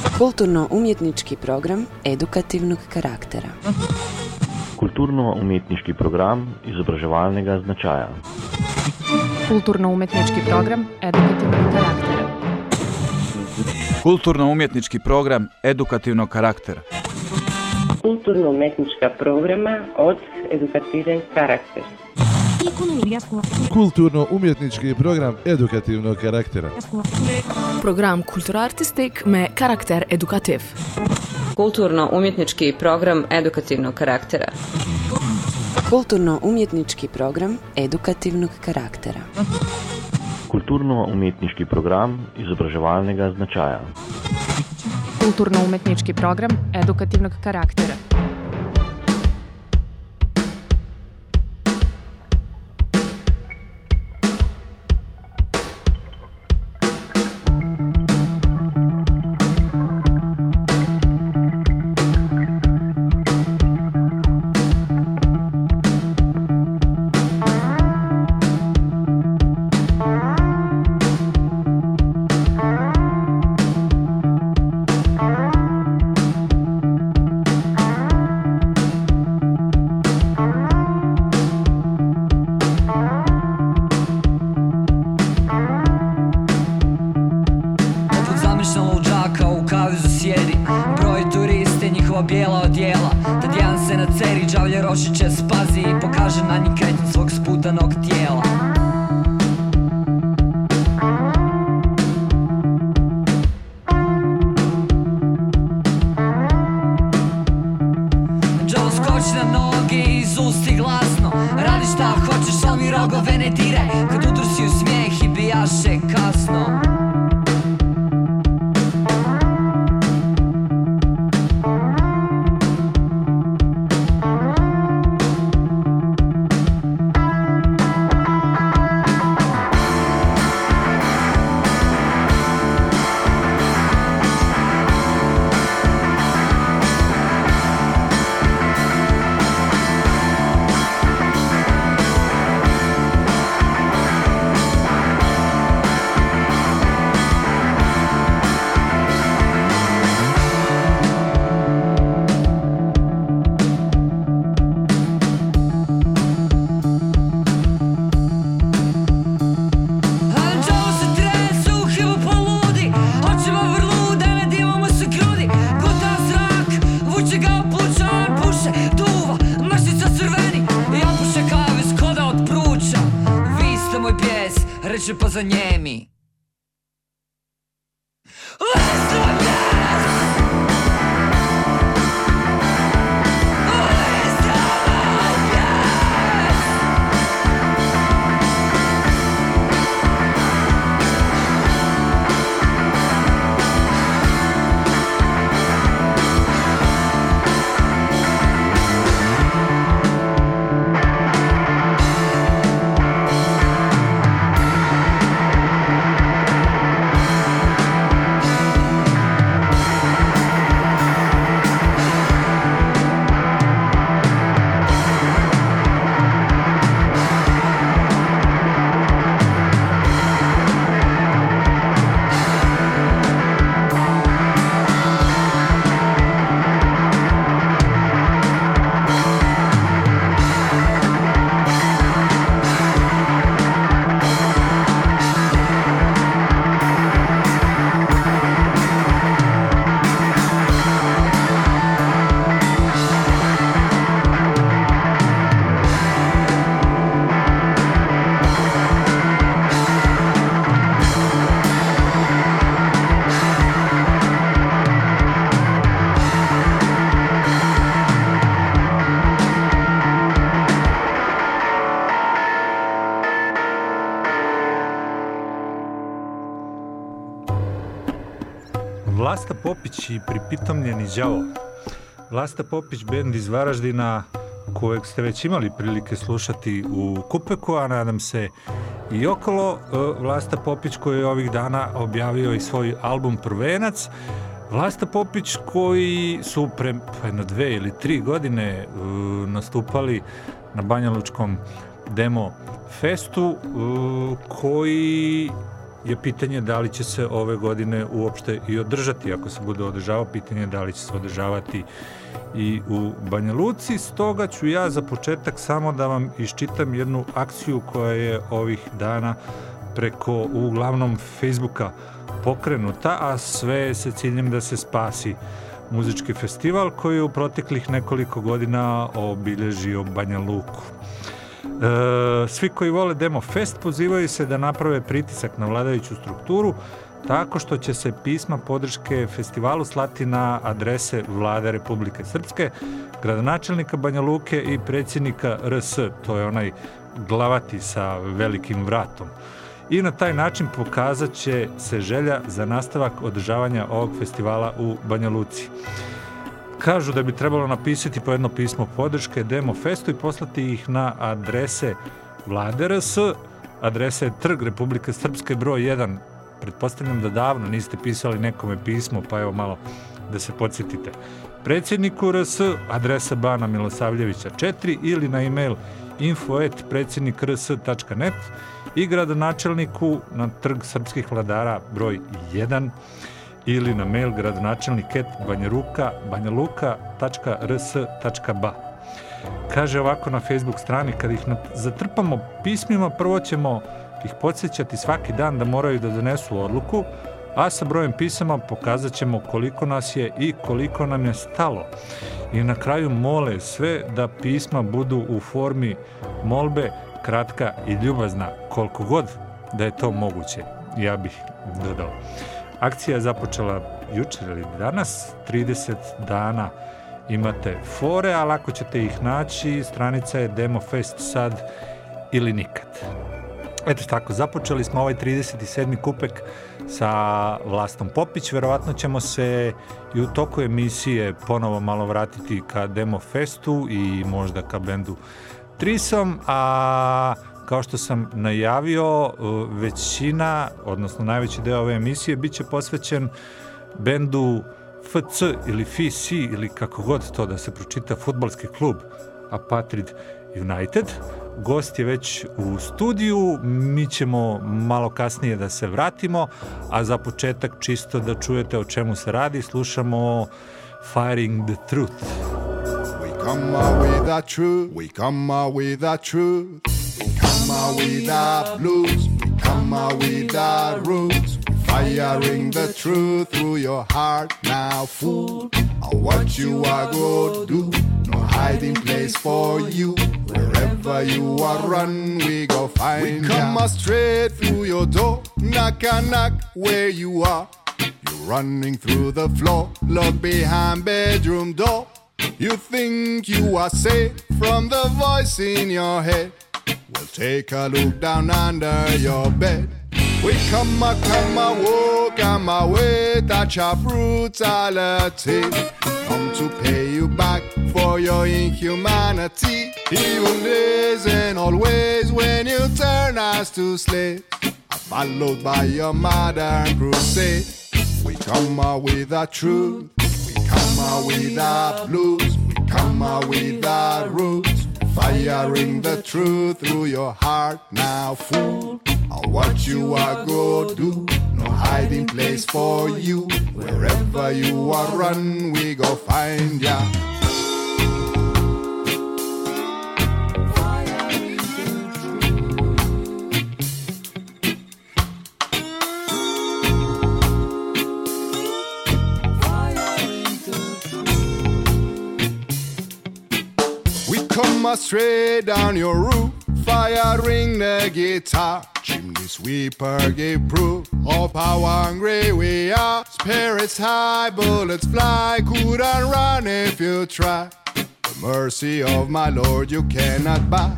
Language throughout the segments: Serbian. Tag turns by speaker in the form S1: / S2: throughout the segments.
S1: Kulturno-umjetnički program edukativnog karaktera.
S2: Kulturno-umetniški program izobraževalnega značaja.
S3: Kulturno-umetnički program edukativnog karaktera.
S4: Kulturno-umjetnički program edukativnog karaktera.
S5: Kulturno-umetnička programa od edukativen karakter.
S6: Kulturno-umjetnički program edukativnog karaktera.
S7: Program kulturartistik me karakter edukativ.
S8: Kulturno-umjetnički program edukativnog karaktera.
S1: Kulturno-umjetnički program edukativnog karaktera.
S2: Kulturno-umetniški program izobraževalnega značaja.
S3: Kulturno-umetnički program edukativnog karaktera.
S9: I
S10: pripitomljeni đavo. Vlasta Popić bend iz Varaždina kojeg ste već imali prilike slušati u Kupeku, a nadam se i okolo. E, Vlasta Popić koji je ovih dana objavio i svoj album Prvenac. Vlasta Popić koji su pre pa jedno dve ili tri godine e, nastupali na Banja Lučkom demo festu e, koji je pitanje da li će se ove godine uopšte i održati. Ako se bude održavao, pitanje je da li će se održavati i u Banja Luci. Stoga ću ja za početak samo da vam iščitam jednu akciju koja je ovih dana preko uglavnom Facebooka pokrenuta, a sve se ciljem da se spasi muzički festival koji je u proteklih nekoliko godina obilježio Banja Luku. E, svi koji vole Demo Fest pozivaju se da naprave pritisak na vladajuću strukturu tako što će se pisma podrške festivalu slati na adrese vlade Republike Srpske, gradonačelnika Banja Luke i predsjednika RS, to je onaj glavati sa velikim vratom. I na taj način pokazat će se želja za nastavak održavanja ovog festivala u Banja Luci. Kažu da bi trebalo napisati po jedno pismo podrške Demo Festu i poslati ih na adrese Vlade RS, adresa Trg Republike Srpske broj 1. Pretpostavljam da davno niste pisali nekome pismo, pa evo malo da se podsjetite. Predsjedniku RS, adresa Bana Milosavljevića 4 ili na e-mail info.predsjednikrs.net i gradonačelniku na Trg Srpskih vladara broj 1 ili na mail gradonačelnik.et banjaruka banjaluka.rs.ba. Kaže ovako na Facebook strani, kad ih zatrpamo pismima, prvo ćemo ih podsjećati svaki dan da moraju da donesu odluku, a sa brojem pisama pokazat ćemo koliko nas je i koliko nam je stalo. I na kraju mole sve da pisma budu u formi molbe, kratka i ljubazna, koliko god da je to moguće, ja bih dodao. Akcija je započela jučer ili danas, 30 dana imate fore, ali ako ćete ih naći, stranica je Demo Fest sad ili nikad. Eto tako, započeli smo ovaj 37. kupek sa Vlastom Popić, verovatno ćemo se i u toku emisije ponovo malo vratiti ka Demo Festu i možda ka bendu Trisom, a kao što sam najavio, većina, odnosno najveći deo ove emisije biće posvećen bendu FC ili FC ili kako god to da se pročita futbalski klub Apatrid United. Gost je već u studiju, mi ćemo malo kasnije da se vratimo, a za početak čisto da čujete o čemu se radi, slušamo Firing the Truth.
S11: We come with the truth, we come with the truth, come out with the blues, come out with the roots, firing the truth through your heart now, fool. What you are to do, no hiding place for you. Wherever you are run, we go find We come ya. straight through your door, knock and knock where you are. You're running through the floor, look behind bedroom door. You think you are safe from the voice in your head. Well, take a look down under your bed. We come a come a walk on my way, touch our brutality. Come to pay you back for your inhumanity. Even days and always when you turn us to slaves. Followed by your modern crusade. We come out with the truth. We come out with the blues. We come out with the roots. Firing the truth through your heart now, fool. On what you are go do, no hiding place for you. Wherever you are run, we go find ya. Come straight down your roof, firing the guitar. Chimney sweeper give proof of how hungry we are. Spirits high, bullets fly, couldn't run if you try. The mercy of my Lord you cannot buy.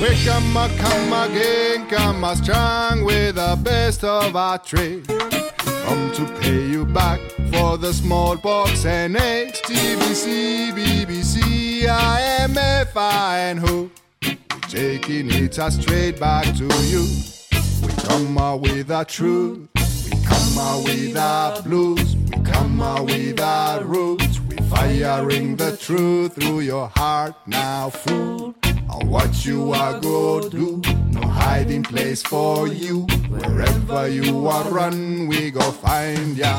S11: We come come again, come strong with the best of our trade. Come to pay you back for the smallpox and AIDS, TBC, BBC, IMF, and who? We're taking it straight back to you. We come out with the truth. We come out with our blues. We come out with our roots. We're firing the truth through your heart now, fool. On what you are go do, no hiding place for you. Wherever you are run, we go find ya.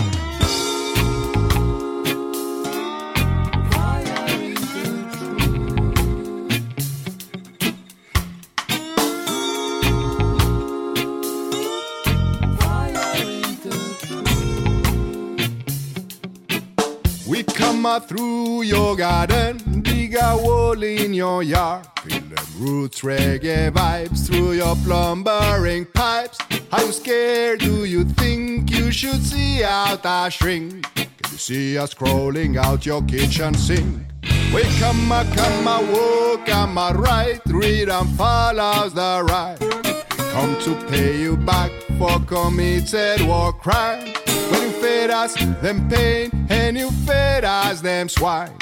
S11: We come through your garden, a hole in your yard. Feel them roots reggae vibes through your plumbering pipes. How scared do you think you should see out our shrink? Can you see us crawling out your kitchen sink? We come a come a walk, come a right, rhythm follows the right. We come to pay you back for committed war crime. When you fed us them pain and you fed us them swine.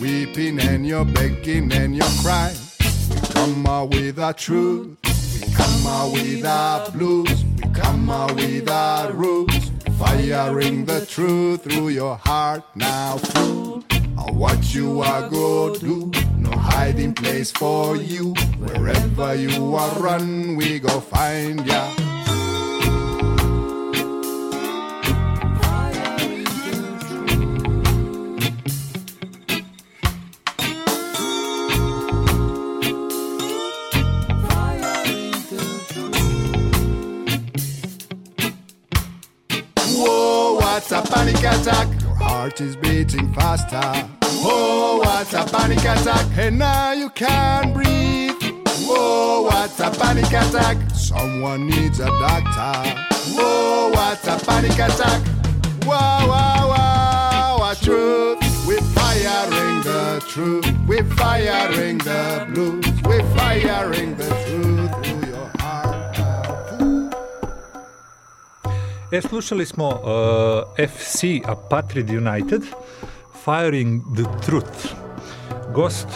S11: Weeping and you're begging and you're crying. We come out with the truth. We come out with our blues. We come out with our roots. Firing the truth through your heart now, fool. On what you are go do, no hiding place for you. Wherever you are run, we go find ya. Attack? Your heart is beating faster. Oh, Whoa, what's a panic attack? And now you can't breathe. Oh, Whoa, what's a panic attack? Someone needs a doctor. Oh, Whoa, what's a panic attack? Wow, wow, wow, a truth. We're firing the truth. We're firing the blues. We're firing the truth
S10: E, slušali smo uh, FC Apatrid United, Firing the Truth. Gost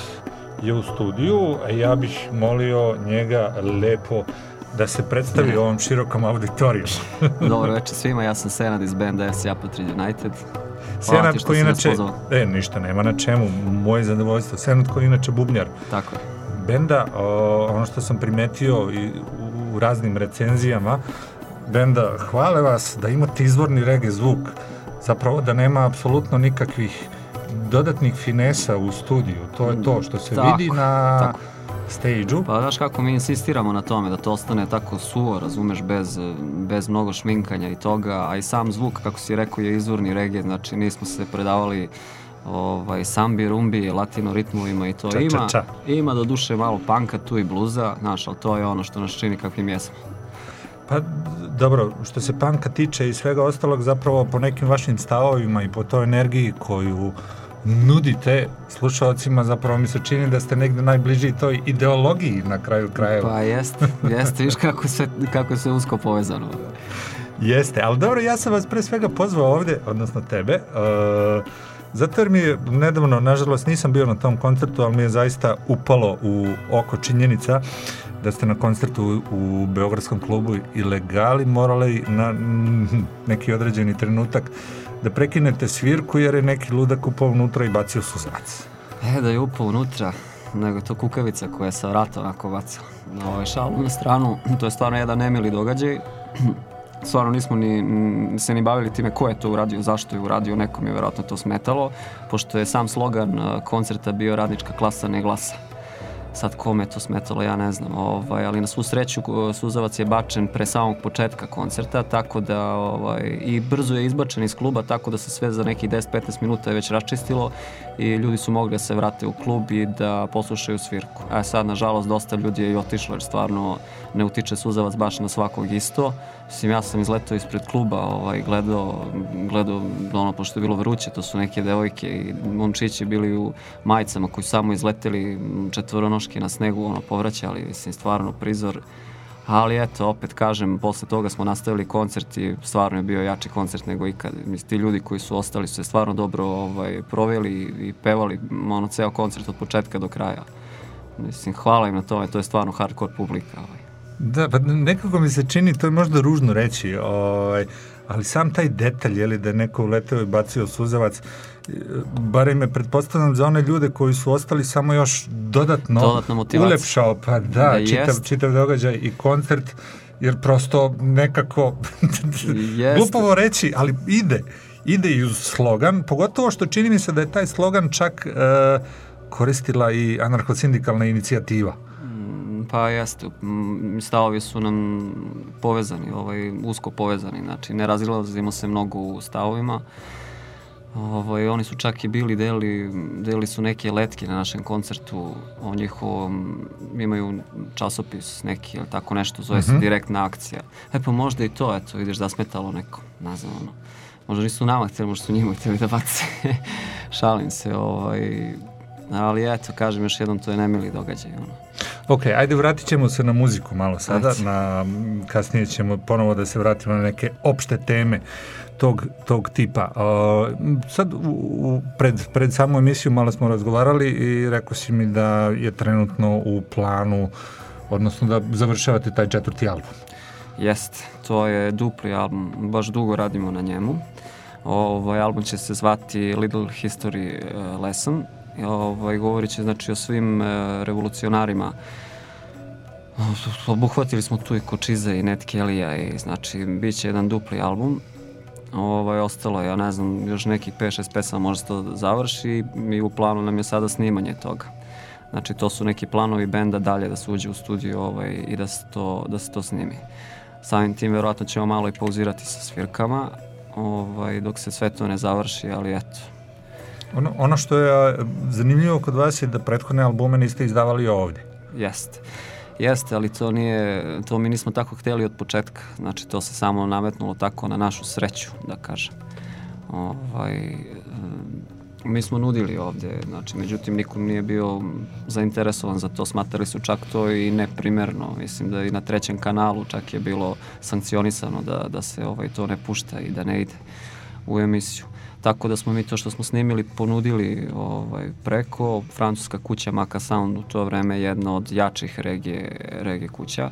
S10: je u studiju, a ja bih molio njega lepo da se predstavi
S12: Ne.
S10: ovom širokom auditoriju.
S12: Dobro večer svima, ja sam Senad iz benda FC Apatrid United. Hvala
S10: Senad koji inače, e, ništa nema na čemu, moje zadovoljstvo. Senad koji inače bubnjar.
S12: Tako je.
S10: Benda, o, ono što sam primetio i u, u raznim recenzijama, benda, hvale vas da imate izvorni reggae zvuk, zapravo da nema apsolutno nikakvih dodatnih finesa u studiju. To je to što se
S12: Tako,
S10: vidi na
S12: tako.
S10: stage-u.
S12: Pa znaš kako mi insistiramo na tome da to ostane tako suvo, razumeš, bez, bez mnogo šminkanja i toga, a i sam zvuk, kako si rekao, je izvorni reggae, znači nismo se predavali ovaj, sambi, rumbi, latino ritmovima i to
S10: Ča, ča,
S12: ima.
S10: ča.
S12: Ima do duše malo panka tu i bluza, znaš, ali to je ono što nas čini kakvim jesmo.
S10: Pa dobro, što se panka tiče i svega ostalog, zapravo po nekim vašim stavovima i po toj energiji koju nudite slušalcima, zapravo mi se čini da ste negde najbliži toj ideologiji na kraju krajeva.
S12: Pa jeste, jeste, viš kako, se, kako sve usko povezano.
S10: Jeste, ali dobro, ja sam vas pre svega pozvao ovde, odnosno tebe, uh, zato jer mi je nedavno, nažalost nisam bio na tom koncertu, ali mi je zaista upalo u oko činjenica da ste na koncertu u Beogradskom klubu Ilegali morali na neki određeni trenutak da prekinete svirku jer je neki ludak upao unutra i bacio suzavac.
S12: E, da je upao unutra, nego to kukavica koja je sa vrata onako bacila. Ovaj, šalu na stranu, to je stvarno jedan nemili događaj. stvarno nismo ni, se ni bavili time ko je to uradio, zašto je uradio, nekom je vjerojatno to smetalo, pošto je sam slogan uh, koncerta bio radnička klasa ne glasa. Sad kome je to smetalo, ja ne znam, ovaj, ali na svu sreću Suzavac je bačen pre samog početka koncerta, tako da ovaj, i brzo je izbačen iz kluba, tako da se sve za nekih 10-15 minuta je već raščistilo i ljudi su mogli da se vrate u klub i da poslušaju svirku. A sad, nažalost, dosta ljudi je i otišlo jer stvarno ne utiče Suzavac baš na svakog isto. Mislim, ja sam izletao ispred kluba, ovaj, gledao, gledao, ono, pošto je bilo vruće, to su neke devojke i momčići bili u majicama koji samo izleteli m, četvoronoški na snegu, ono, povraćali, mislim, stvarno prizor Ali eto, opet kažem, posle toga smo nastavili koncert i stvarno je bio jači koncert nego ikad. Mislim, ti ljudi koji su ostali su se stvarno dobro ovaj, proveli i pevali ono, ceo koncert od početka do kraja. Mislim, hvala im na tome, to je stvarno hardcore publika. Ovaj.
S10: Da, pa nekako mi se čini, to je možda ružno reći, ovaj, ali sam taj detalj, je li da je neko uleteo i bacio suzavac, barem me pretpostavljam za one ljude koji su ostali samo još dodatno,
S12: Dodatna
S10: ulepšao, pa da,
S12: Da,
S10: čitav,
S12: jest.
S10: čitav događaj i koncert, jer prosto nekako,
S12: Jeste.
S10: glupavo reći, ali ide, ide i uz slogan, pogotovo što čini mi se da je taj slogan čak e, koristila i anarcho-sindikalna inicijativa.
S12: Pa jeste, stavovi su nam povezani, ovaj, usko povezani, znači ne razilazimo se mnogo u stavovima. Ovaj, oni su čak i bili deli, deli su neke letke na našem koncertu o njihovom, imaju časopis neki ili tako nešto, zove se
S10: Mhm.
S12: direktna akcija. E pa možda i to, eto, vidiš zasmetalo neko, ne znam, ono. Možda nisu nama htjeli, možda su njima htjeli da bace. Šalim se, ovaj, ali eto, kažem još jednom, to je nemili događaj, ono.
S10: Ok, ajde vratit ćemo se na muziku malo sada,
S12: Ajde.
S10: na, kasnije ćemo ponovo da se vratimo na neke opšte teme tog, tog tipa. Uh, sad, u, u, pred, pred samu emisiju malo smo razgovarali i rekao si mi da je trenutno u planu, odnosno da završavate taj četvrti album.
S12: Jest, to je dupli album, baš dugo radimo na njemu. Ovaj album će se zvati Little History eh, Lesson. Ovaj, govorit će znači o svim eh, revolucionarima. Obuhvatili smo tu i Kočize i Ned Kellya i znači bit će jedan dupli album. Ovaj, ostalo je, ja ne znam, još nekih 5-6 pesama može se to završi i u planu nam je sada snimanje toga. Znači to su neki planovi benda dalje da se uđe u studio ovaj, i da se, to, da se to snimi. Samim tim verovatno ćemo malo i pauzirati sa svirkama ovaj, dok se sve to ne završi, ali eto.
S10: Ono, ono što je zanimljivo kod vas je da prethodne albume niste izdavali ovde.
S12: Jeste. Jeste, ali to nije, to mi nismo tako hteli od početka. Znači, to se samo nametnulo tako na našu sreću, da kažem. Ovaj, mi smo nudili ovde, znači, međutim, nikom nije bio zainteresovan za to, smatrali su čak to i neprimerno. Mislim da i na trećem kanalu čak je bilo sankcionisano da, da se ovaj, to ne pušta i da ne ide u emisiju. Tako da smo mi to što smo snimili ponudili ovaj, preko francuska kuća Maka Sound u to vreme jedna od jačih regije, regije kuća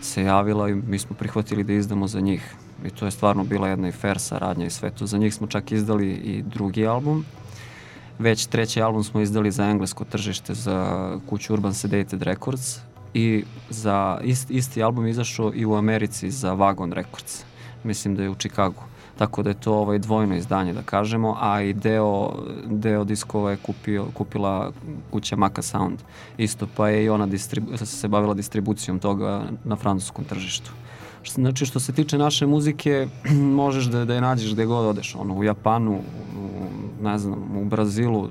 S12: se javila i mi smo prihvatili da izdamo za njih. I to je stvarno bila jedna i fair saradnja i sve to. Za njih smo čak izdali i drugi album. Već treći album smo izdali za englesko tržište za kuću Urban Sedated Records i za ist, isti album izašao i u Americi za Wagon Records. Mislim da je u Chicagu. Tako da je to ovaj dvojno izdanje da kažemo, a i deo, deo diskova je kupio, kupila kuća Maka Sound. Isto pa je i ona distribu, se bavila distribucijom toga na francuskom tržištu. Znači što se tiče naše muzike, možeš da, da je nađeš gde god odeš, ono, u Japanu, u, ne znam, u Brazilu.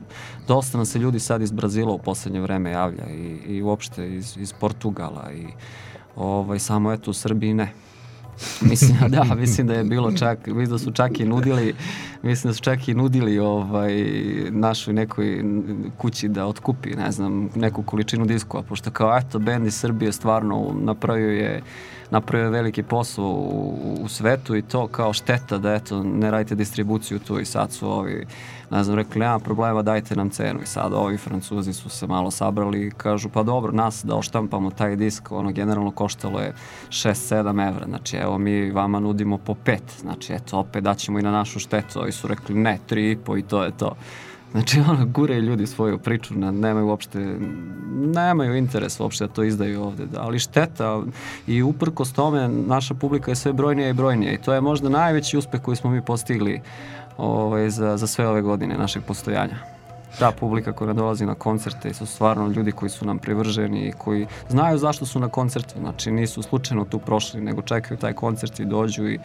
S12: Dosta nam se ljudi sad iz Brazila u poslednje vreme javlja i, i uopšte iz, iz Portugala i ovaj, samo eto u Srbiji ne. mislim, da, mislim da je bilo čak, mislim da su čak i nudili, mislim da su čak i nudili ovaj, našoj nekoj kući da otkupi, ne znam, neku količinu diskova, pošto kao, eto, bend iz Srbije stvarno napravio je napravio veliki posao u, u svetu i to kao šteta da eto ne radite distribuciju tu i sad su ovi ne znam rekli nema problema dajte nam cenu. I sad ovi francuzi su se malo sabrali i kažu pa dobro nas da oštampamo taj disk ono generalno koštalo je 6-7 evra znači evo mi vama nudimo po 5 znači eto opet daćemo i na našu štetu. Ovi su rekli ne 3,5 i to je to Znači, ono, gure ljudi svoju priču, ne, nemaju uopšte, nemaju interes uopšte da to izdaju ovde, da, ali šteta i uprkos tome naša publika je sve brojnija i brojnija i to je možda najveći uspeh koji smo mi postigli ovaj, za, za sve ove godine našeg postojanja. Ta publika koja dolazi na koncerte su stvarno ljudi koji su nam privrženi i koji znaju zašto su na koncertu, znači nisu slučajno tu prošli, nego čekaju taj koncert i dođu i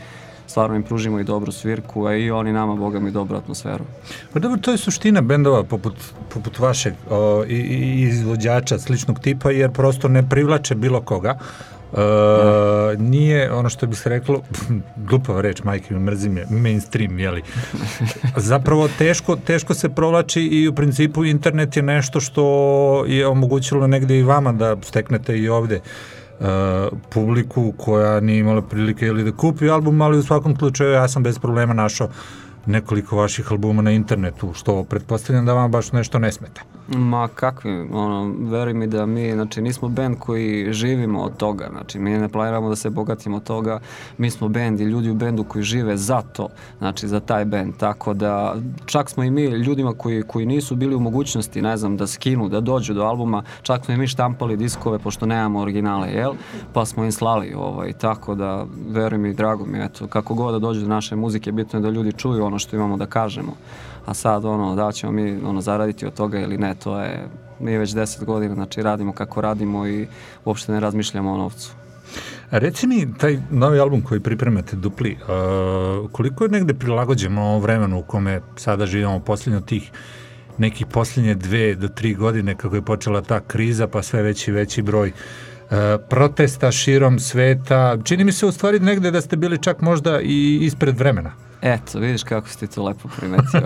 S12: stvarno im pružimo i dobru svirku, a i oni nama, boga mi, dobru atmosferu.
S10: Pa dobro, to je suština bendova poput, poput vašeg o, i, i izvođača sličnog tipa, jer prosto ne privlače bilo koga. E, nije ono što bi se reklo, glupava reč, majke mi mrzim je, mainstream, jeli. Zapravo teško, teško se provlači i u principu internet je nešto što je omogućilo negde i vama da steknete i ovde publiku koja nije imala prilike ili da kupi album, ali u svakom slučaju ja sam bez problema našao nekoliko vaših albuma na internetu, što pretpostavljam da vam baš nešto ne smeta.
S12: Ma kakvi, ono, veruj mi da mi, znači, nismo band koji živimo od toga, znači, mi ne planiramo da se bogatimo od toga, mi smo band i ljudi u bendu koji žive za to, znači, za taj band, tako da, čak smo i mi ljudima koji, koji nisu bili u mogućnosti, ne znam, da skinu, da dođu do albuma, čak smo i mi štampali diskove, pošto nemamo originale, jel, pa smo im slali, ovaj, tako da, veruj mi, drago mi, eto, kako god da dođu do naše muzike, bitno je da ljudi čuju ono što imamo da kažemo a sad ono, da ćemo mi ono, zaraditi od toga ili ne, to je, mi već deset godina, znači radimo kako radimo i uopšte ne razmišljamo o novcu.
S10: A reci mi, taj novi album koji pripremate, Dupli, uh, koliko je negde prilagođen ovom vremenu u kome sada živimo posljednjo tih nekih posljednje dve do tri godine kako je počela ta kriza, pa sve veći veći broj protesta širom sveta. Čini mi se u stvari negde da ste bili čak možda i ispred vremena.
S12: Eto, vidiš kako si ti to lepo primetio.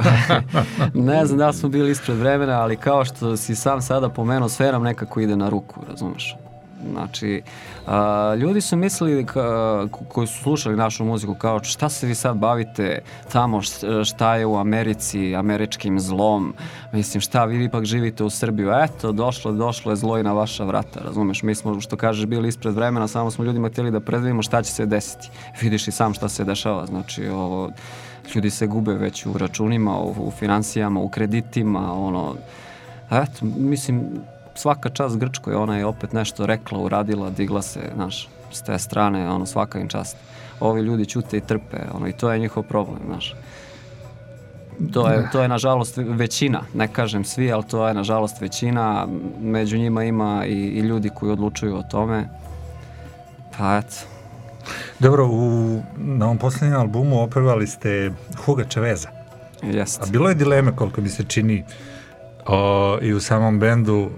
S12: ne znam da smo bili ispred vremena, ali kao što si sam sada pomenuo, sve nam nekako ide na ruku, razumeš? Znači, a, ljudi su mislili ka, koji su slušali našu muziku kao šta se vi sad bavite tamo šta je u Americi, američkim zlom, mislim šta vi ipak živite u Srbiju, eto došlo, došlo je zlo i na vaša vrata, razumeš, mi smo što kažeš bili ispred vremena, samo smo ljudima htjeli da predvidimo šta će se desiti, vidiš i sam šta se dešava, znači ovo, ljudi se gube već u računima, u, u financijama, u kreditima, ono, eto, mislim, svaka čast Grčkoj, ona je opet nešto rekla, uradila, digla se, znaš, s te strane, ono, svaka im čast. Ovi ljudi ćute i trpe, ono, i to je njihov problem, znaš. To je, to je nažalost većina, ne kažem svi, ali to je nažalost većina, među njima ima i, i ljudi koji odlučuju o tome. Pa eto.
S10: Dobro, u, na ovom posljednjem albumu opevali ste Huga Čeveza.
S12: Jeste.
S10: A bilo je dileme koliko mi se čini o, i u samom bendu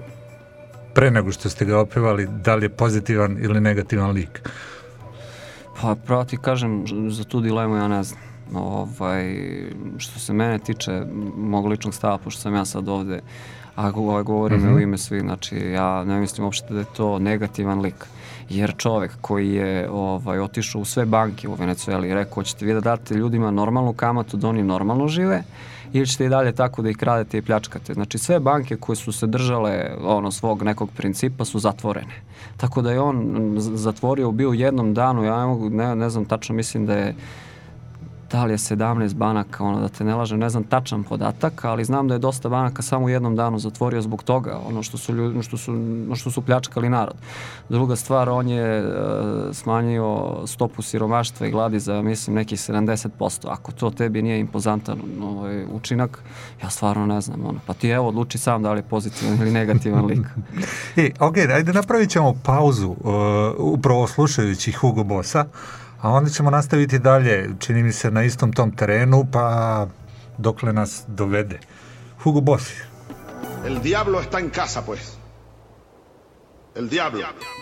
S10: pre nego što ste ga opevali, da li je pozitivan ili negativan lik?
S12: Pa, pravo ti kažem, za tu dilemu ja ne znam. Ovaj, što se mene tiče mog ličnog stava, pošto sam ja sad ovde, a ovaj, govorim mm -hmm. u ime svih, znači ja ne mislim uopšte da je to negativan lik. Jer čovek koji je ovaj, otišao u sve banke u Venecueli i rekao, hoćete vi da date ljudima normalnu kamatu da oni normalno žive, ili ćete i dalje tako da ih kradete i pljačkate. Znači sve banke koje su se držale ono svog nekog principa su zatvorene. Tako da je on zatvorio, bio u jednom danu, ja ne, ne znam tačno, mislim da je da li je 17 banaka, ono da te ne lažem, ne znam tačan podatak, ali znam da je dosta banaka samo u jednom danu zatvorio zbog toga, ono što su, ljudi, što su, što su pljačkali narod. Druga stvar, on je uh, smanjio stopu siromaštva i gladi za, mislim, nekih 70%. Ako to tebi nije impozantan ovaj, učinak, ja stvarno ne znam. Ono. Pa ti evo odluči sam da li je pozitivan ili negativan lik.
S10: e, ok, ajde napravit ćemo pauzu uh, upravo slušajući Hugo Bossa a onda ćemo nastaviti dalje, čini mi se na istom tom terenu, pa dokle nas dovede. Hugo Boss.
S13: El diablo está en casa, pues. El diablo. El diablo.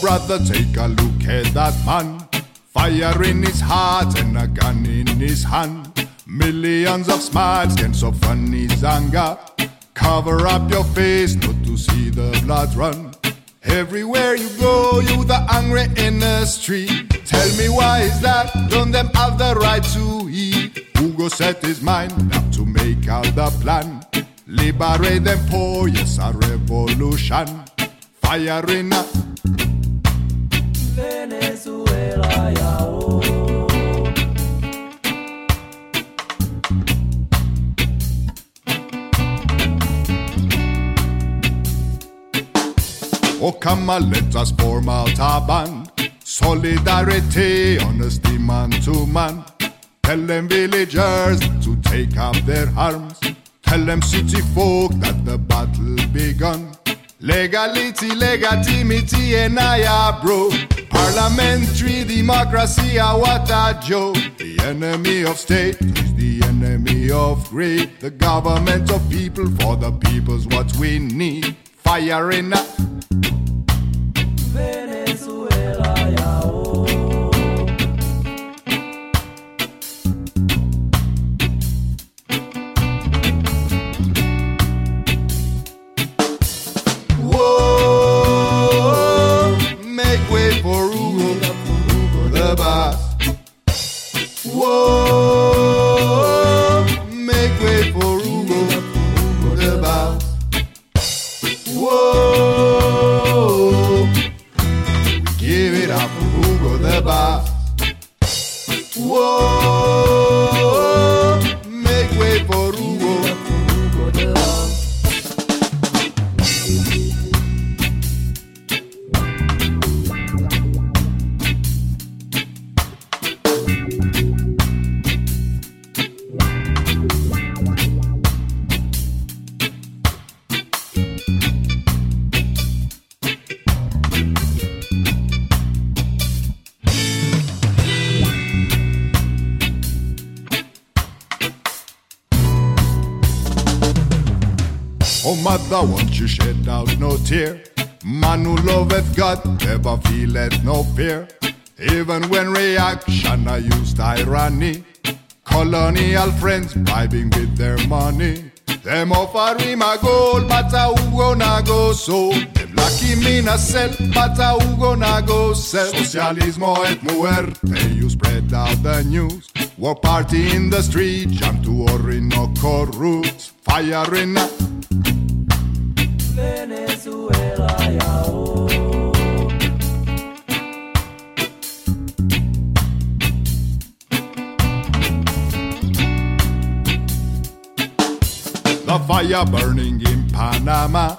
S11: Brother, take a look at that man. Fire in his heart and a gun in his hand. Millions of smiles can soften his anger. Cover up your face, not to see the blood run. Everywhere you go, you the hungry in the street. Tell me why is that? Don't them have the right to eat? Hugo set his mind up to make out the plan. Liberate them poor, yes, a revolution. Fire in a Us form out a band. Solidarity, honesty, man to man. Tell them villagers to take up their arms. Tell them city folk that the battle begun. Legality, legitimity, and I bro. Parliamentary democracy, ah, what a joke. The enemy of state is the enemy of great. The government of people for the people's what we need. Fire in
S9: Venezuela, ya oh.
S11: Whoa, make way for Hugo the boss. Whoa, Mother, won't you shed out no tear? Man who loveth God never feeleth no fear. Even when reaction I used irony. Colonial friends bribing with their money. Them offer him a gold, but a who gonna go so? Them lock him in a but a who gonna go sell? Socialismo et muerte, you spread out the news. War party in the street, jump to Orinoco roots. Fire in a. The fire burning in Panama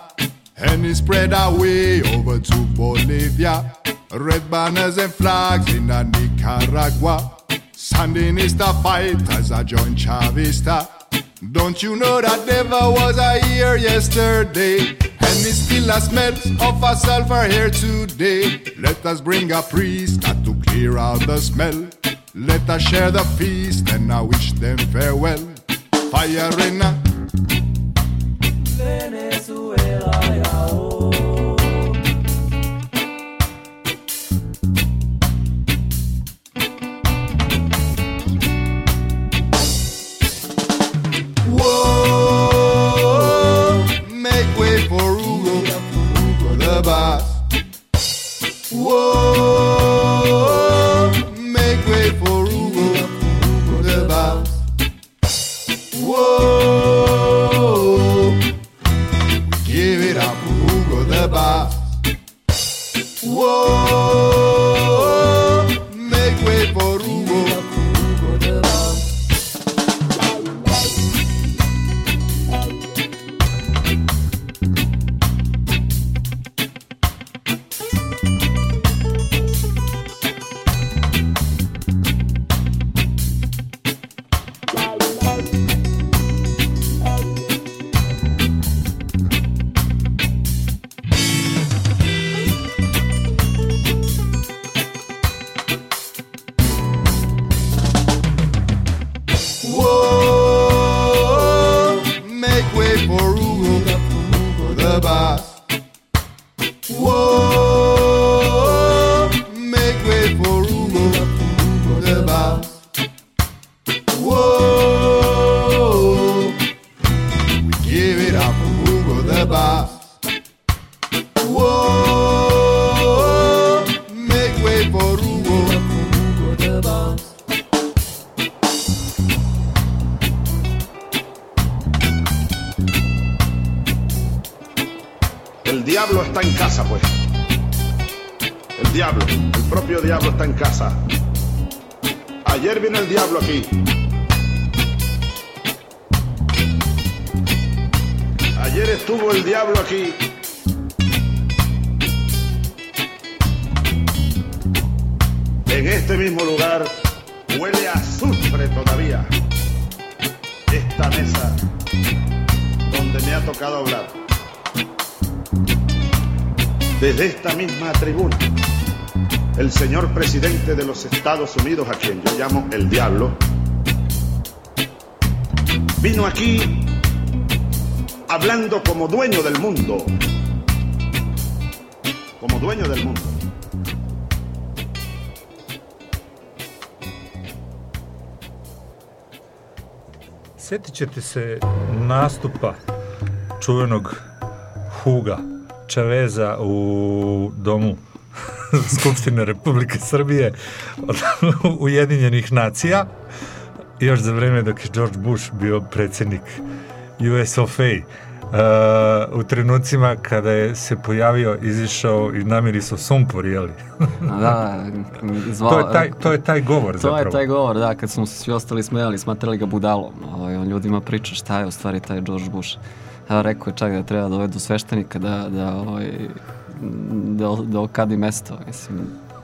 S11: and it spread away over to Bolivia. Red banners and flags in a Nicaragua. Sandinista fighters are joined Chavista. Don't you know that never was I here yesterday? And it still a smell of a sulfur here today. Let us bring a priest not to clear out the smell. Let us share the feast and I wish them farewell. Fire in a
S13: está en casa, pues. El diablo, el propio diablo está en casa. Ayer vino el diablo aquí. Ayer estuvo el diablo aquí. En este mismo lugar huele a azufre todavía. Esta mesa donde me ha tocado hablar. Desde esta misma tribuna, el señor presidente de los Estados Unidos, a quien yo llamo el diablo, vino aquí hablando como dueño del mundo. Como dueño del mundo.
S10: Sjetit ćete se nastupa čuvenog Huga Čaveza u domu Skupštine Republike Srbije od Ujedinjenih nacija još za vreme dok je George Bush bio predsjednik US of A. Uh, u trenucima kada je se pojavio, izišao i namirisao sumpor, jeli?
S12: da, zvao,
S10: to, je taj, to je taj govor
S12: to
S10: zapravo.
S12: To je taj govor, da, kad smo se svi ostali smijali, smatrali ga budalom. Ovaj, on ljudima priča šta je u stvari taj George Bush. Ja, rekao je čak da treba dovedu sveštenika da, da, ovaj, da, da okadi mesto, mislim.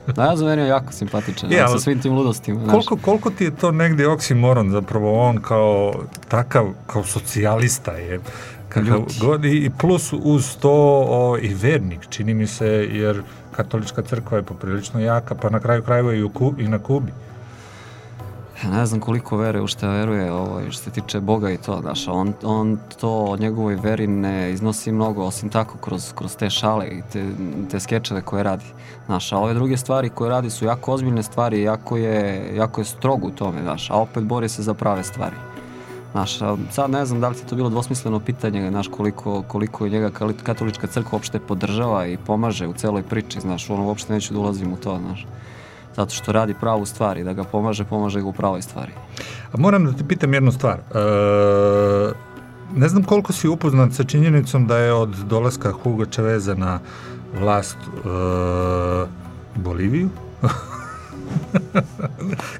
S12: Da, ja za mene je jako simpatičan, ja, sa svim tim ludostima.
S10: Koliko, koliko ti je to negdje oksimoron, zapravo on kao takav, kao socijalista je, kakav god, i plus uz to o, i vernik, čini mi se, jer katolička crkva je poprilično jaka, pa na kraju krajeva i, u, i na Kubi.
S12: Ne znam koliko veruje u što veruje ovaj, što se tiče Boga i to, znaš, on, on to od njegovoj veri ne iznosi mnogo, osim tako kroz, kroz te šale i te, te skečeve koje radi. Znaš, a ove druge stvari koje radi su jako ozbiljne stvari, jako je, jako je strog u tome, znaš, a opet bori se za prave stvari. Znaš, sad ne znam da li ti to bilo dvosmisleno pitanje, znaš, koliko, koliko je njega katolička crkva uopšte podržava i pomaže u celoj priči, znaš, ono uopšte neću da ulazim u to, znaš zato što radi pravu stvar i da ga pomaže, pomaže ga u pravoj stvari.
S10: A moram da te pitam jednu stvar. E, ne znam koliko si upoznat sa činjenicom da je od dolaska Hugo Chaveza na vlast e, Boliviju,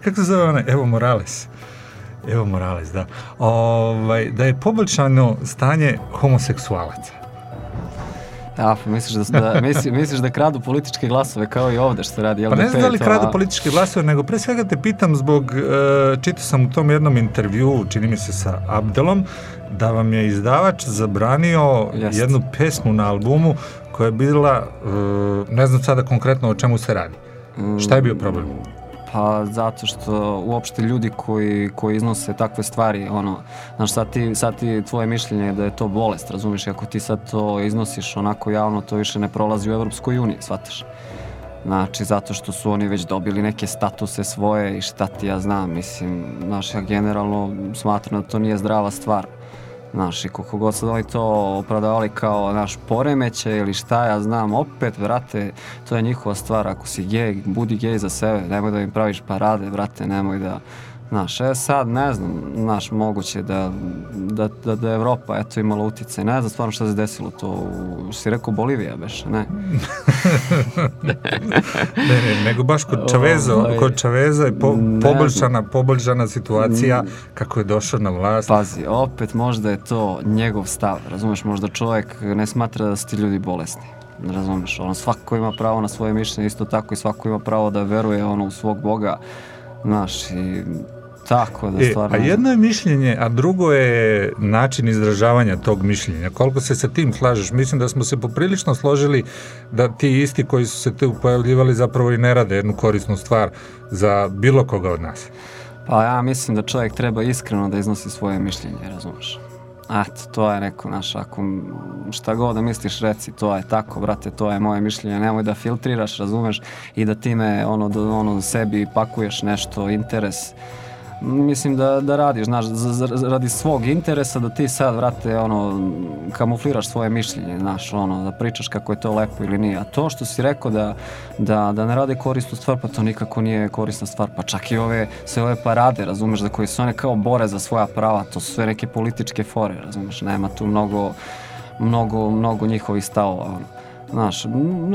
S10: kako se zove onaj, Evo Morales, Evo Morales, da, ovaj, da je poboljšano stanje homoseksualaca.
S12: Ja, misliš da, da, misliš, misliš da kradu političke glasove kao i ovde što radi LDP?
S10: Pa ne znam da li kradu političke glasove, nego pre svega te pitam zbog, uh, čitao sam u tom jednom intervju, čini mi se sa Abdelom, da vam je izdavač zabranio Jest. jednu pesmu na albumu koja je bila, uh, ne znam sada konkretno o čemu se radi. Mm, Šta je bio problem?
S12: Pa zato što uopšte ljudi koji, koji iznose takve stvari, ono, znaš, sad ti, sad ti tvoje mišljenje je da je to bolest, razumiješ, ako ti sad to iznosiš onako javno, to više ne prolazi u Evropskoj uniji, shvataš. Znači, zato što su oni već dobili neke statuse svoje i šta ti ja znam, mislim, znaš, ja generalno smatram da to nije zdrava stvar. Znaš, i koliko god sad oni to opravdavali kao naš poremeće ili šta ja znam, opet, vrate, to je njihova stvar, ako si gej, budi gej za sebe, nemoj da im praviš parade, vrate, nemoj da, Znaš, e sad ne znam, znaš, moguće da, da, da, da Evropa eto imala uticaj. Ne znam stvarno šta se desilo to, u, si rekao Bolivija beš, ne?
S10: ne, ne, nego baš kod Čaveza, ovaj, kod Čaveza je po, poboljšana, poboljšana situacija kako je došao na vlast.
S12: Pazi, opet možda je to njegov stav, razumeš, možda čovjek ne smatra da su ti ljudi bolesni. Razumeš, ono, svako ima pravo na svoje mišljenje, isto tako i svako ima pravo da veruje ono u svog Boga, znaš, i tako da stvarno...
S10: E, a jedno je mišljenje, a drugo je način izražavanja tog mišljenja. Koliko se sa tim slažeš? Mislim da smo se poprilično složili da ti isti koji su se tu pojavljivali zapravo i ne rade jednu korisnu stvar za bilo koga od nas.
S12: Pa ja mislim da čovjek treba iskreno da iznosi svoje mišljenje, razumeš? Eto, to je neko, naš, ako šta god da misliš, reci, to je tako, brate, to je moje mišljenje, nemoj da filtriraš, razumeš, i da time, ono, da, ono, sebi pakuješ nešto, interes, mislim da, da radiš, znaš, radi svog interesa da ti sad, vrate, ono, kamufliraš svoje mišljenje, znaš, ono, da pričaš kako je to lepo ili nije. A to što si rekao da, da, da ne rade korisnu stvar, pa to nikako nije korisna stvar. Pa čak i ove, sve ove parade, razumeš, za koje se one kao bore za svoja prava, to su sve neke političke fore, razumeš, nema tu mnogo, mnogo, mnogo njihovih stavova, ono. Znaš,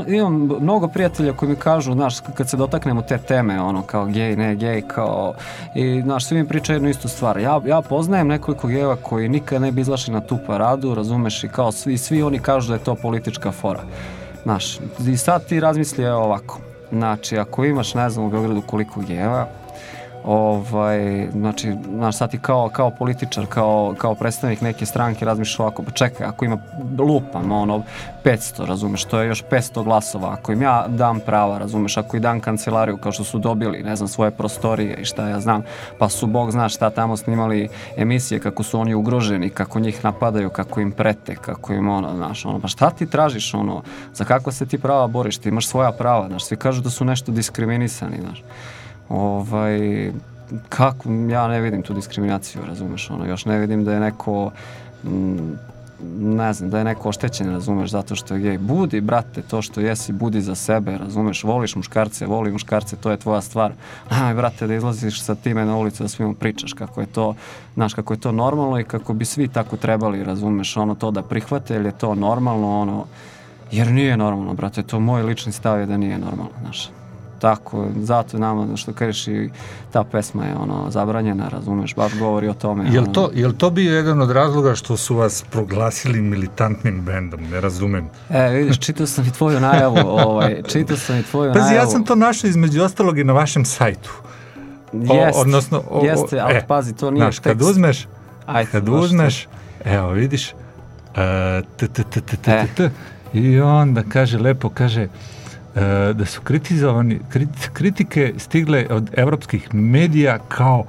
S12: imam mnogo prijatelja koji mi kažu, znaš, kad se dotaknemo te teme, ono, kao gej, ne gej, kao, i, znaš, svi mi pričaju jednu istu stvar. Ja, ja poznajem nekoliko gejeva koji nikad ne bi izašli na tu paradu, razumeš, i kao svi, svi oni kažu da je to politička fora. Znaš, i sad ti razmisli ovako. Znači, ako imaš, ne znam, u Beogradu koliko gejeva, ovaj, znači, znaš, sad ti kao, kao političar, kao, kao predstavnik neke stranke razmišljaš ovako, pa čekaj, ako ima lupam, ono, 500, razumeš, to je još 500 glasova, ako im ja dam prava, razumeš, ako i dam kancelariju kao što su dobili, ne znam, svoje prostorije i šta ja znam, pa su, bog zna šta tamo snimali emisije, kako su oni ugroženi, kako njih napadaju, kako im prete, kako im ono, znaš, ono, pa šta ti tražiš, ono, za kakva se ti prava boriš, ti imaš svoja prava, znaš, svi kažu da su nešto diskriminisani, znaš, ovaj, kako, ja ne vidim tu diskriminaciju, razumeš, ono, još ne vidim da je neko, mm, ne znam, da je neko oštećen, razumeš, zato što je gej. Budi, brate, to što jesi, budi za sebe, razumeš, voliš muškarce, voli muškarce, to je tvoja stvar. Aj, brate, da izlaziš sa time na ulicu, da svima pričaš kako je to, znaš, kako je to normalno i kako bi svi tako trebali, razumeš, ono, to da prihvate, jer je to normalno, ono, jer nije normalno, brate, to moj lični stav je da nije normalno, znaš. Tako, zato nama, što kažeš i ta pesma je ono zabranjena, razumeš, baš govori o tome.
S10: Jel to, jel to bio jedan od razloga što su vas proglasili militantnim bendom? Ne razumem.
S12: E, vidiš, čitao sam i tvoju najavu, ovaj, čitao sam i tvoju
S10: Pazi,
S12: najavu.
S10: ja sam to našao između ostalog i na vašem sajtu. O,
S12: Jest,
S10: odnosno, o-
S12: jeste, ali
S10: e,
S12: pazi, to nije
S10: Znaš, kad
S12: tekst.
S10: uzmeš,
S12: Ajde,
S10: kad uzmeš, evo vidiš, e, t, t, t, t, t,
S12: E.
S10: t, t, i onda kaže, lepo kaže, e, da su kritizovani, krit- kritike stigle od evropskih medija kao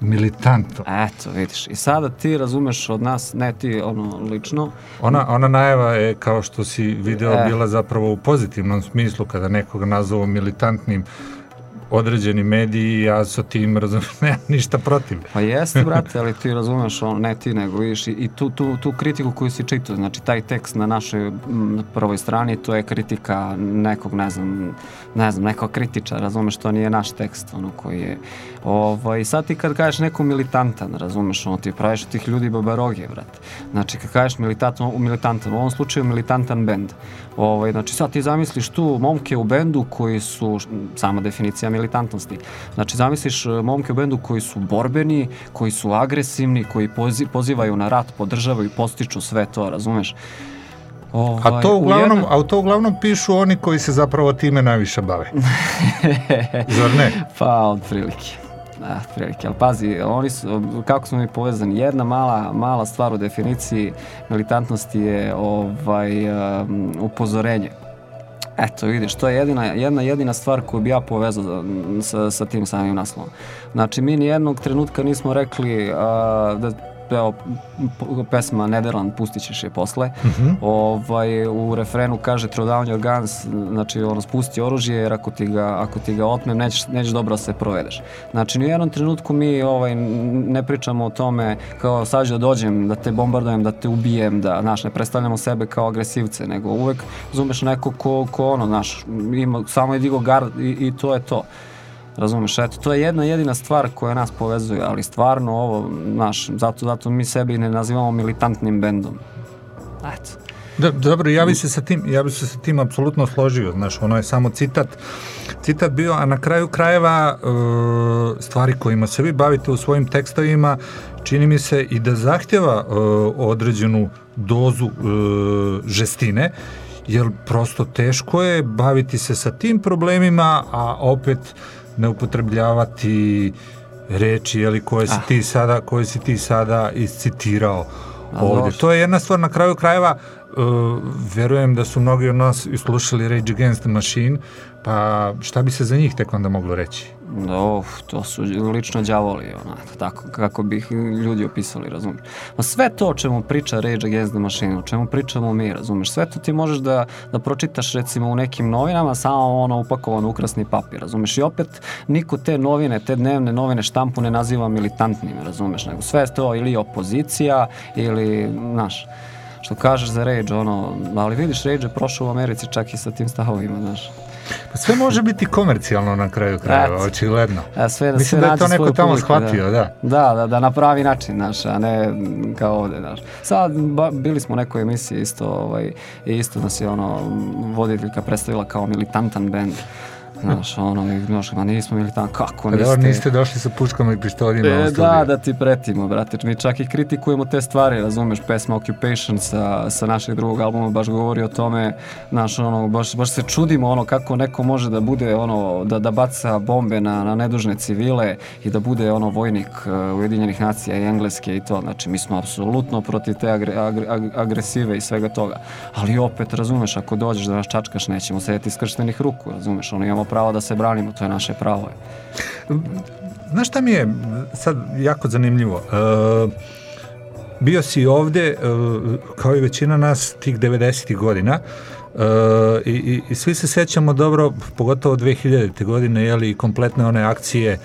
S10: militantno.
S12: Eto, vidiš. I sada ti razumeš od nas, ne ti ono lično,
S10: Ona, ona najava je, kao što si video,
S12: E.
S10: bila zapravo u pozitivnom smislu, kada nekoga nazovu militantnim određeni mediji, ja sa tim razumem, nemam ništa protiv.
S12: Pa jeste, brate, ali ti razumeš, on, ne ti, nego vidiš i, i tu, tu, tu kritiku koju si čitao, znači taj tekst na našoj prvoj strani, to je kritika nekog, ne znam, ne znam, nekog kritiča, razumeš, to nije naš tekst, ono, koji je, ovaj, sad ti kad kažeš neko militantan, razumeš, ono, ti praviš od tih ljudi babaroge, brate, znači kad kažeš militantan, militantan, u ovom slučaju militantan bend, ovaj, znači sad ti zamisliš tu momke u bendu koji su, sama definicija militantnosti, znači zamisliš e, momke u bendu koji su borbeni, koji su agresivni, koji pozi, pozivaju na rat, podržavaju i postiču sve to, razumeš? Ovaj,
S10: A to,
S12: u
S10: uglavnom,
S12: jednom-
S10: a to uglavnom pišu oni koji se zapravo time najviše bave. Zar ne?
S12: Pa, otprilike. Da, otprilike. Ali pazi, oni su, kako smo mi povezani, jedna mala, mala stvar u definiciji militantnosti je ovaj, um, upozorenje. Eto, vidiš, to je jedina, jedna jedina stvar koju bi ja povezao sa, sa tim samim naslovom. Znači, mi nijednog trenutka nismo rekli a, da evo, pesma Nederland, pustit ćeš je posle.
S10: Mhm.
S12: ovaj, u refrenu kaže throw down your guns, znači ono spusti oružje jer ako ti ga, ako ti ga otmem nećeš, nećeš dobro da se provedeš. Znači ni u jednom trenutku mi ovaj, ne pričamo o tome kao sad ću da dođem, da te bombardujem, da te ubijem, da znaš, ne predstavljamo sebe kao agresivce, nego uvek zumeš neko ko, ko ono, znaš, ima, samo je digo gard i, i to je to. Razumeš, eto, to je jedna jedina stvar koja nas povezuje, ali stvarno ovo, znaš, zato, zato mi sebi ne nazivamo militantnim bendom. Eto.
S10: Da, dobro, ja bi se sa tim, ja bi se sa tim apsolutno složio, znaš, ono je samo citat, citat bio, a na kraju krajeva e, stvari kojima se vi bavite u svojim tekstovima, čini mi se i da zahtjeva e, određenu dozu e, žestine, jer prosto teško je baviti se sa tim problemima, a opet ne upotrebljavati reči jeli, koje si
S12: Ah.
S10: ti sada koje si ti sada iscitirao ovdje. To je jedna stvar na kraju krajeva verujem da su mnogi od nas slušali Rage Against the Machine, pa šta bi se za njih tek onda moglo reći?
S12: Uf, to su lično đavoli, ono, tako kako bi ih ljudi opisali, razumiješ. Ma sve to o čemu priča Rage Against the Machine, o čemu pričamo mi, razumiješ, sve to ti možeš da, da pročitaš recimo u nekim novinama, samo ono upakovano ukrasni papir, razumiješ, i opet niko te novine, te dnevne novine štampu ne naziva militantnim, razumiješ, nego sve to ili opozicija, ili, znaš, što kažeš za Rage, ono, ali vidiš, Rage je prošao u Americi čak i sa tim stavovima, znaš.
S10: Pa sve može biti komercijalno na kraju krajeva,
S12: Eto.
S10: očigledno.
S12: A sve da
S10: Mislim
S12: sve
S10: da je to neko tamo
S12: publiku,
S10: shvatio, da.
S12: Da, da, da na pravi način, znaš, a ne kao ovde, znaš. Sad, ba, bili smo u nekoj emisiji isto, ovaj, isto nas je ono, voditeljka predstavila kao militantan bend. Znaš, ono, i znaš, ma nismo militantan, kako
S10: Pa
S12: niste?
S10: dobro, niste došli sa puškama i pištoljima
S12: E, da, da ti pretimo, brate. Mi čak i kritikujemo te stvari, razumeš, pesma Occupation sa, sa našeg drugog albuma baš govori o tome, znaš, ono, baš, baš se čudimo ono kako neko može da bude, ono, da, da baca bombe na, na nedužne civile i da bude, ono, vojnik uh, Ujedinjenih nacija i Engleske i to, znači, mi smo apsolutno protiv te agre, agre, ag- agresive i svega toga. Ali opet, razumeš, ako dođeš da nas čačkaš, nećemo sedeti skrštenih ruku, razumeš, ono, imamo pravo da se branimo, to je naše pravo.
S10: Znaš šta mi je sad jako zanimljivo? E, bio si ovde, e, kao i većina nas, tih 90. godina, e, i, i, i svi se sećamo dobro, pogotovo 2000. godine, jeli, kompletne one akcije e,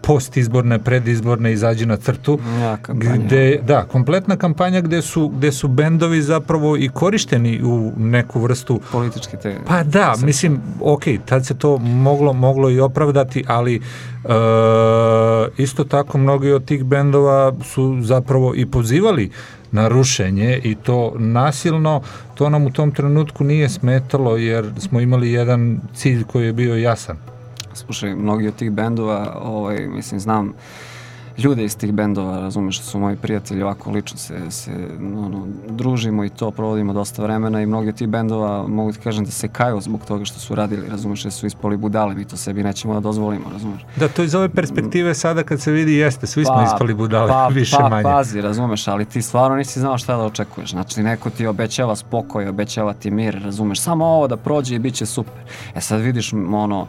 S10: postizborne, predizborne, izađi na crtu,
S12: Ja,
S10: gde, da, kompletna kampanja gde su, gde su bendovi zapravo i korišteni u neku vrstu
S12: Politički te...
S10: Pa da, mislim, ok, tad se to moglo, moglo i opravdati, ali e, isto tako mnogi od tih bendova su zapravo i pozivali na rušenje i to nasilno, to nam u tom trenutku nije smetalo jer smo imali jedan cilj koji je bio jasan.
S12: Slušaj, mnogi od tih bendova, ovaj, mislim, znam ljude iz tih bendova, razumeš, što su moji prijatelji, ovako lično se, se ono, družimo i to provodimo dosta vremena i mnogi tih bendova, mogu ti kažem da se kaju zbog toga što su radili, razumeš, jer su ispali budale, mi to sebi nećemo da dozvolimo, razumeš.
S10: Da, to iz ove perspektive sada kad se vidi jeste, svi smo ispali budale,
S12: pa,
S10: više
S12: pa,
S10: manje.
S12: pazi, razumeš, ali ti stvarno nisi znao šta da očekuješ. Znači, neko ti obećava spokoj, obećava ti mir, razumeš, samo ovo da prođe i bit će super. E sad vidiš, ono,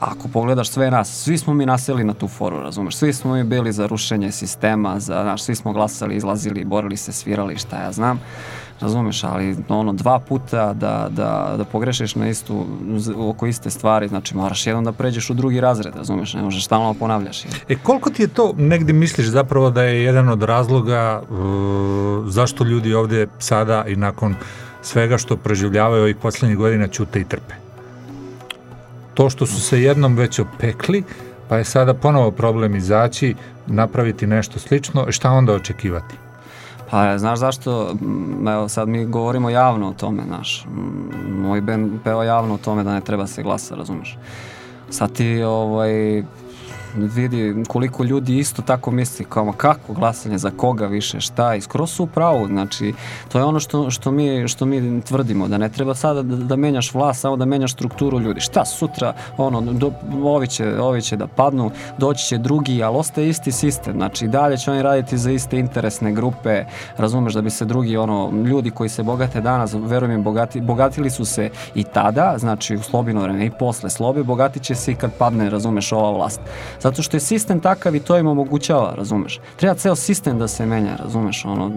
S12: ako pogledaš sve nas, svi smo mi naseli na tu foru, razumeš, svi smo mi bili za rušenje sistema, za, znaš, svi smo glasali, izlazili, borili se, svirali, šta ja znam. Razumeš, ali ono, dva puta da, da, da pogrešiš na istu, oko iste stvari, znači moraš jednom da pređeš u drugi razred, razumeš, ne možeš stalno da ponavljaš.
S10: E koliko ti je to, negde misliš zapravo da je jedan od razloga uh, zašto ljudi ovde sada i nakon svega što preživljavaju ovih poslednjih godina ćute i trpe? To što su se jednom već opekli, pa je sada ponovo problem izaći, napraviti nešto slično, šta onda očekivati?
S12: Pa, znaš zašto, evo sad mi govorimo javno o tome, znaš, moj band peva javno o tome da ne treba se glasa, razumeš. Sad ti, ovaj, vidi koliko ljudi isto tako misli, kao kako glasanje, za koga više, šta, i skoro su u pravu, znači, to je ono što, što, mi, što mi tvrdimo, da ne treba sada da, da menjaš vlast, samo da menjaš strukturu ljudi, šta sutra, ono, do, ovi, će, ovi će da padnu, doći će drugi, ali ostaje isti sistem, znači, dalje će oni raditi za iste interesne grupe, razumeš, da bi se drugi, ono, ljudi koji se bogate danas, verujem, bogati, bogatili su se i tada, znači, u slobino vreme i posle slobi, bogatit će se i kad padne, razumeš, ova vlast. Zato što je sistem takav i to im omogućava, razumeš. Treba ceo sistem da se menja, razumeš, ono,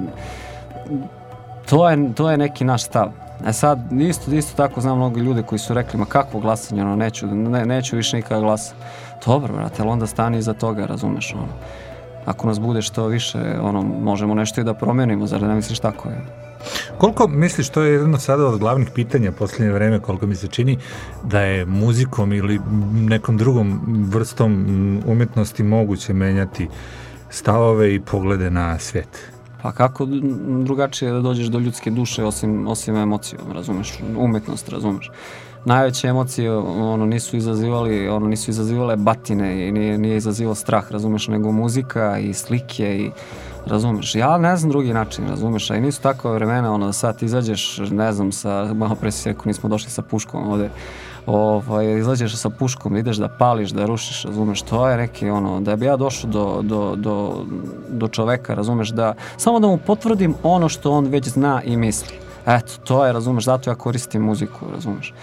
S12: to je, to je neki naš stav. E sad, isto, isto tako znam mnogo ljude koji su rekli, ma kakvo glasanje, ono, neću, ne, neću više nikada glasa. Dobro, brate, ali onda stani iza toga, razumeš, ono. Ako nas bude što više, ono, možemo nešto i da promenimo, zar ne misliš tako je?
S10: Koliko misliš, to je jedno sada od glavnih pitanja posljednje vreme, koliko mi se čini da je muzikom ili nekom drugom vrstom mm, umetnosti moguće menjati stavove i poglede na svet?
S12: Pa kako drugačije da dođeš do ljudske duše osim, osim emocijom, razumeš, umetnost, razumeš. Najveće emocije ono nisu izazivali, ono nisu izazivale batine i nije, nije izazivao strah, razumeš, nego muzika i slike i razumeš. Ja ne znam drugi način, razumeš, a i nisu takve vremena, ono sad izađeš, ne znam, sa, malo pre si rekao, nismo došli sa puškom ovde, ovaj, izlađeš sa puškom, ideš da pališ, da rušiš, razumeš, to je neki ono, da bi ja došao do, do, do, do čoveka, razumeš, da samo da mu potvrdim ono što on već zna i misli. Eto, to je, razumeš, zato ja koristim muziku, razumeš.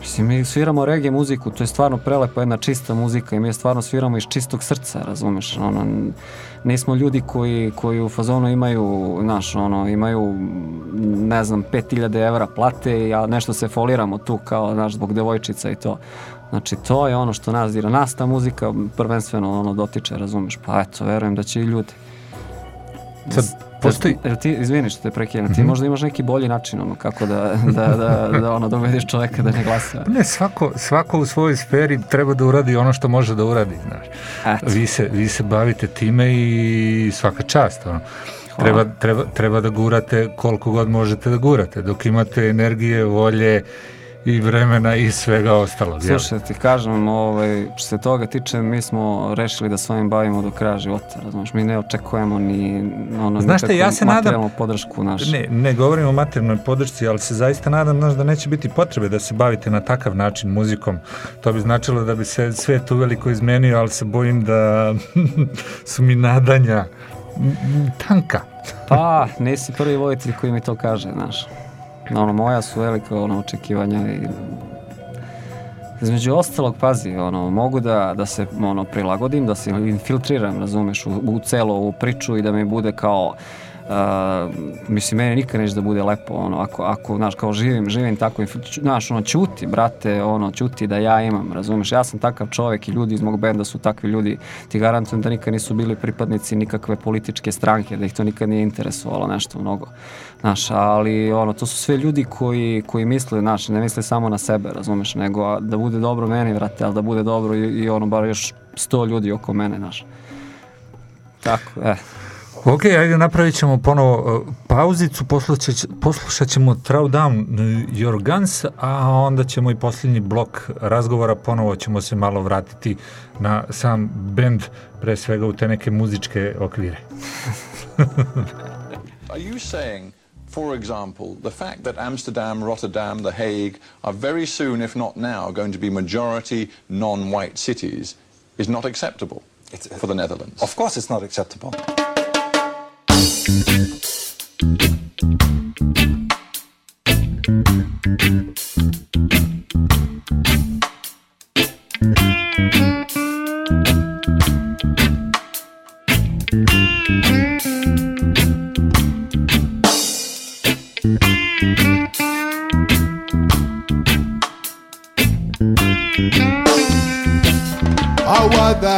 S12: Mislim, mi sviramo reggae muziku, to je stvarno prelepa jedna čista muzika i mi je stvarno sviramo iz čistog srca, razumeš, ono, nismo ljudi koji, koji u fazonu imaju, znaš, ono, imaju, ne znam, 5000 evra plate i a nešto se foliramo tu kao, znaš, zbog devojčica i to. Znači, to je ono što nas dira. Nas ta muzika prvenstveno ono dotiče, razumeš, pa eto, verujem da će i ljudi.
S10: Sad, postoji...
S12: Jel ti, izvini što te prekinem, ti
S10: Mhm.
S12: možda imaš neki bolji način ono, kako da, da, da, da, ono, dovediš čoveka da ne glasa.
S10: Ne, svako, svako u svojoj sferi treba da uradi ono što može da uradi, znaš. Vi se, vi se bavite time i svaka čast, ono. Treba, treba, treba da gurate koliko god možete da gurate, dok imate energije, volje i vremena i svega ostalog. jel?
S12: Slušaj, ti kažem, ovaj, što se toga tiče, mi smo rešili da s ovim bavimo do kraja života, razumiješ, mi ne očekujemo ni ono,
S10: Znaš
S12: nikakvu
S10: ja se nadam-
S12: podršku našu.
S10: Ne, ne govorim o maternoj podršci, ali se zaista nadam znaš, da neće biti potrebe da se bavite na takav način muzikom. To bi značilo da bi se svet uveliko izmenio, ali se bojim da su mi nadanja tanka.
S12: Pa, nisi prvi vojitelj koji mi to kaže, znaš. Ono, moja su velika ono, očekivanja i između ostalog, pazi, ono, mogu da, da se ono, prilagodim, da se infiltriram, razumeš, u, u celu ovu priču i da mi bude kao Uh, mislim, meni nikad neće da bude lepo, ono, ako, ako, znaš, kao živim, živim tako, znaš, ono, ćuti, brate, ono, ćuti da ja imam, razumeš, ja sam takav čovjek i ljudi iz mog benda su takvi ljudi, ti garantujem da nikad nisu bili pripadnici nikakve političke stranke, da ih to nikad nije interesovalo nešto mnogo, znaš, ali, ono, to su sve ljudi koji, koji misle, znaš, ne misle samo na sebe, razumeš, nego da bude dobro meni, brate, ali da bude dobro i, i ono, bar još sto ljudi oko mene, znaš. Tako, eh.
S10: Ok, ajde napravit ćemo ponovo uh, pauzicu, poslušat, će- poslušat ćemo Throw Down uh, Your Guns, a onda ćemo i posljednji blok razgovora, ponovo ćemo se malo vratiti na sam bend, pre svega u te neke muzičke okvire.
S14: Are you saying, for example, the fact that Amsterdam, Rotterdam, The Hague are very soon, if not now, going to be majority non-white cities is not acceptable for the Netherlands?
S15: Of course it's not acceptable.
S11: Thank you.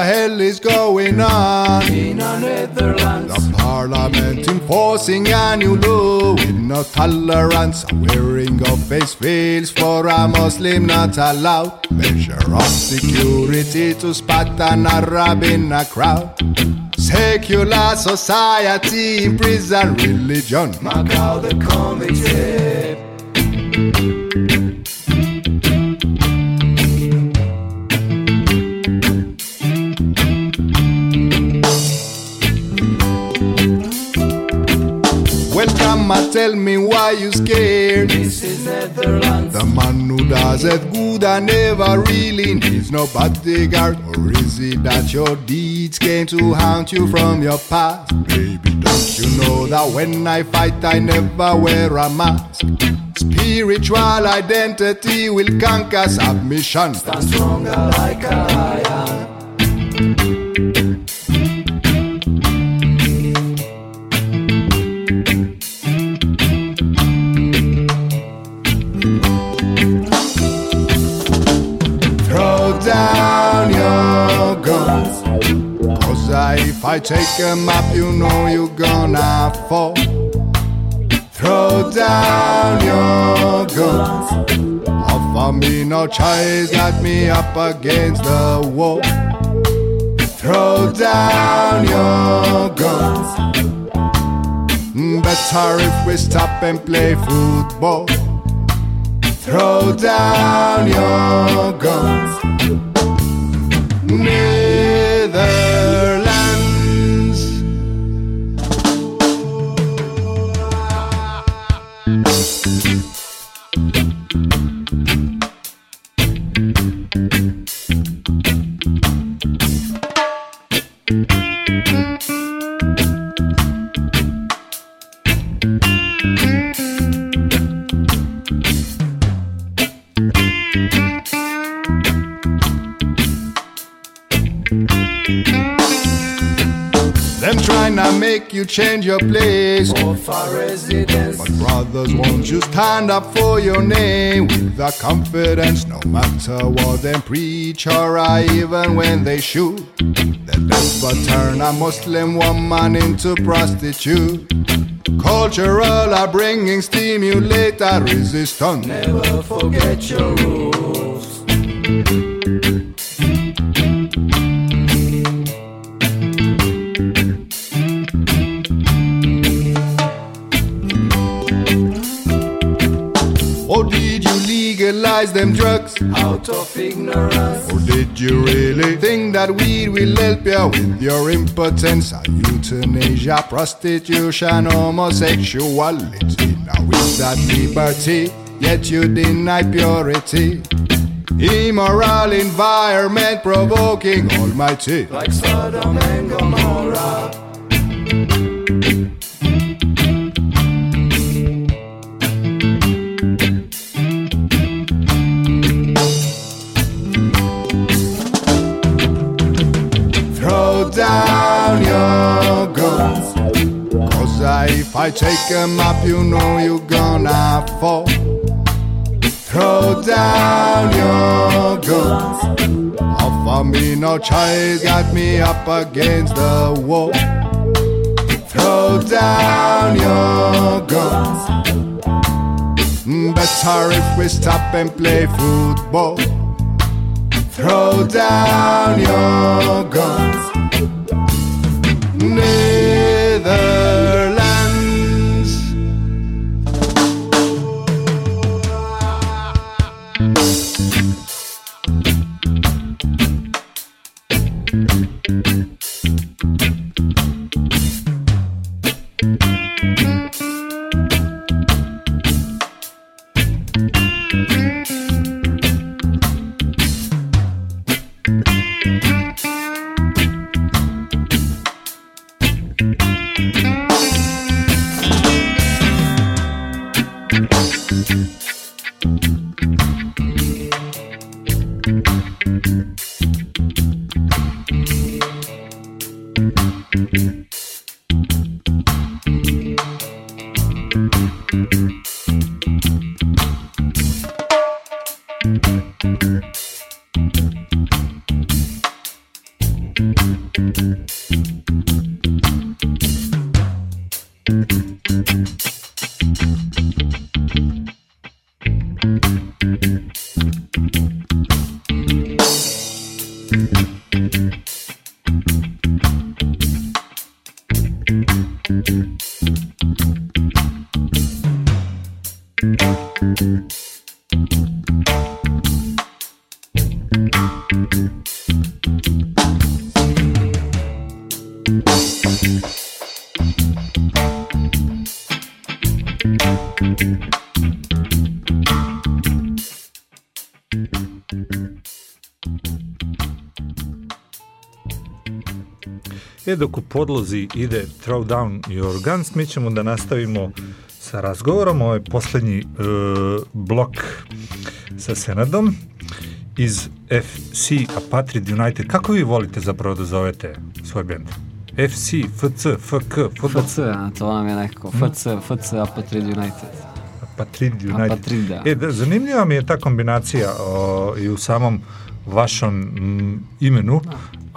S11: The hell is going on?
S9: In the Netherlands.
S11: The parliament enforcing a new law with no tolerance. Wearing of face veils for a Muslim not allowed. Measure of security to spot an Arab in a crowd. Secular society in prison religion.
S9: Macau the committee.
S11: And tell me why you scared.
S9: This is Netherlands.
S11: The man who does it good and never really needs no bodyguard. Or is it that your deeds came to haunt you from your past? Baby, don't you know that when I fight, I never wear a mask? Spiritual identity will conquer submission.
S9: Stand stronger like a lion.
S11: If I take 'em up, you know you're gonna fall. Throw down your guns. Offer me no choice, got me up against the wall. Throw down your guns. Better if we stop and play football. Throw down your guns. Your place.
S15: for residence.
S11: But brothers, won't you stand up for your name with the confidence, no matter what them preach or even when they shoot? They never turn a Muslim woman into prostitute. Cultural upbringing stimulate a resistance.
S15: Never forget your roots.
S11: Legalize them drugs?
S15: Out of ignorance.
S11: Or did you really think that weed will help you with your impotence? Euthanasia, prostitution, homosexuality? Now is that liberty? Yet you deny purity. Immoral environment provoking Almighty.
S15: Like Sodom and Gomorrah.
S11: If I take them up, you know you're gonna fall. Throw down your guns. Offer me no choice, got me up against the wall. Throw down your guns. Better if we stop and play football. Throw down your guns.
S10: E, dok u podlozi ide Throw Down Your Guns, mi ćemo da nastavimo sa razgovorom. Ovo je poslednji e, blok sa Senadom iz FC Apatrid United. Kako vi volite zapravo da zovete svoj bend? FC, FC, FK, fudbal?
S12: FC, to nam je nekako. FC, FC, Apatrid United.
S10: Apatrid United.
S12: Apatrid, da.
S10: E, da, zanimljiva mi je ta kombinacija o, i u samom vašom mm, imenu.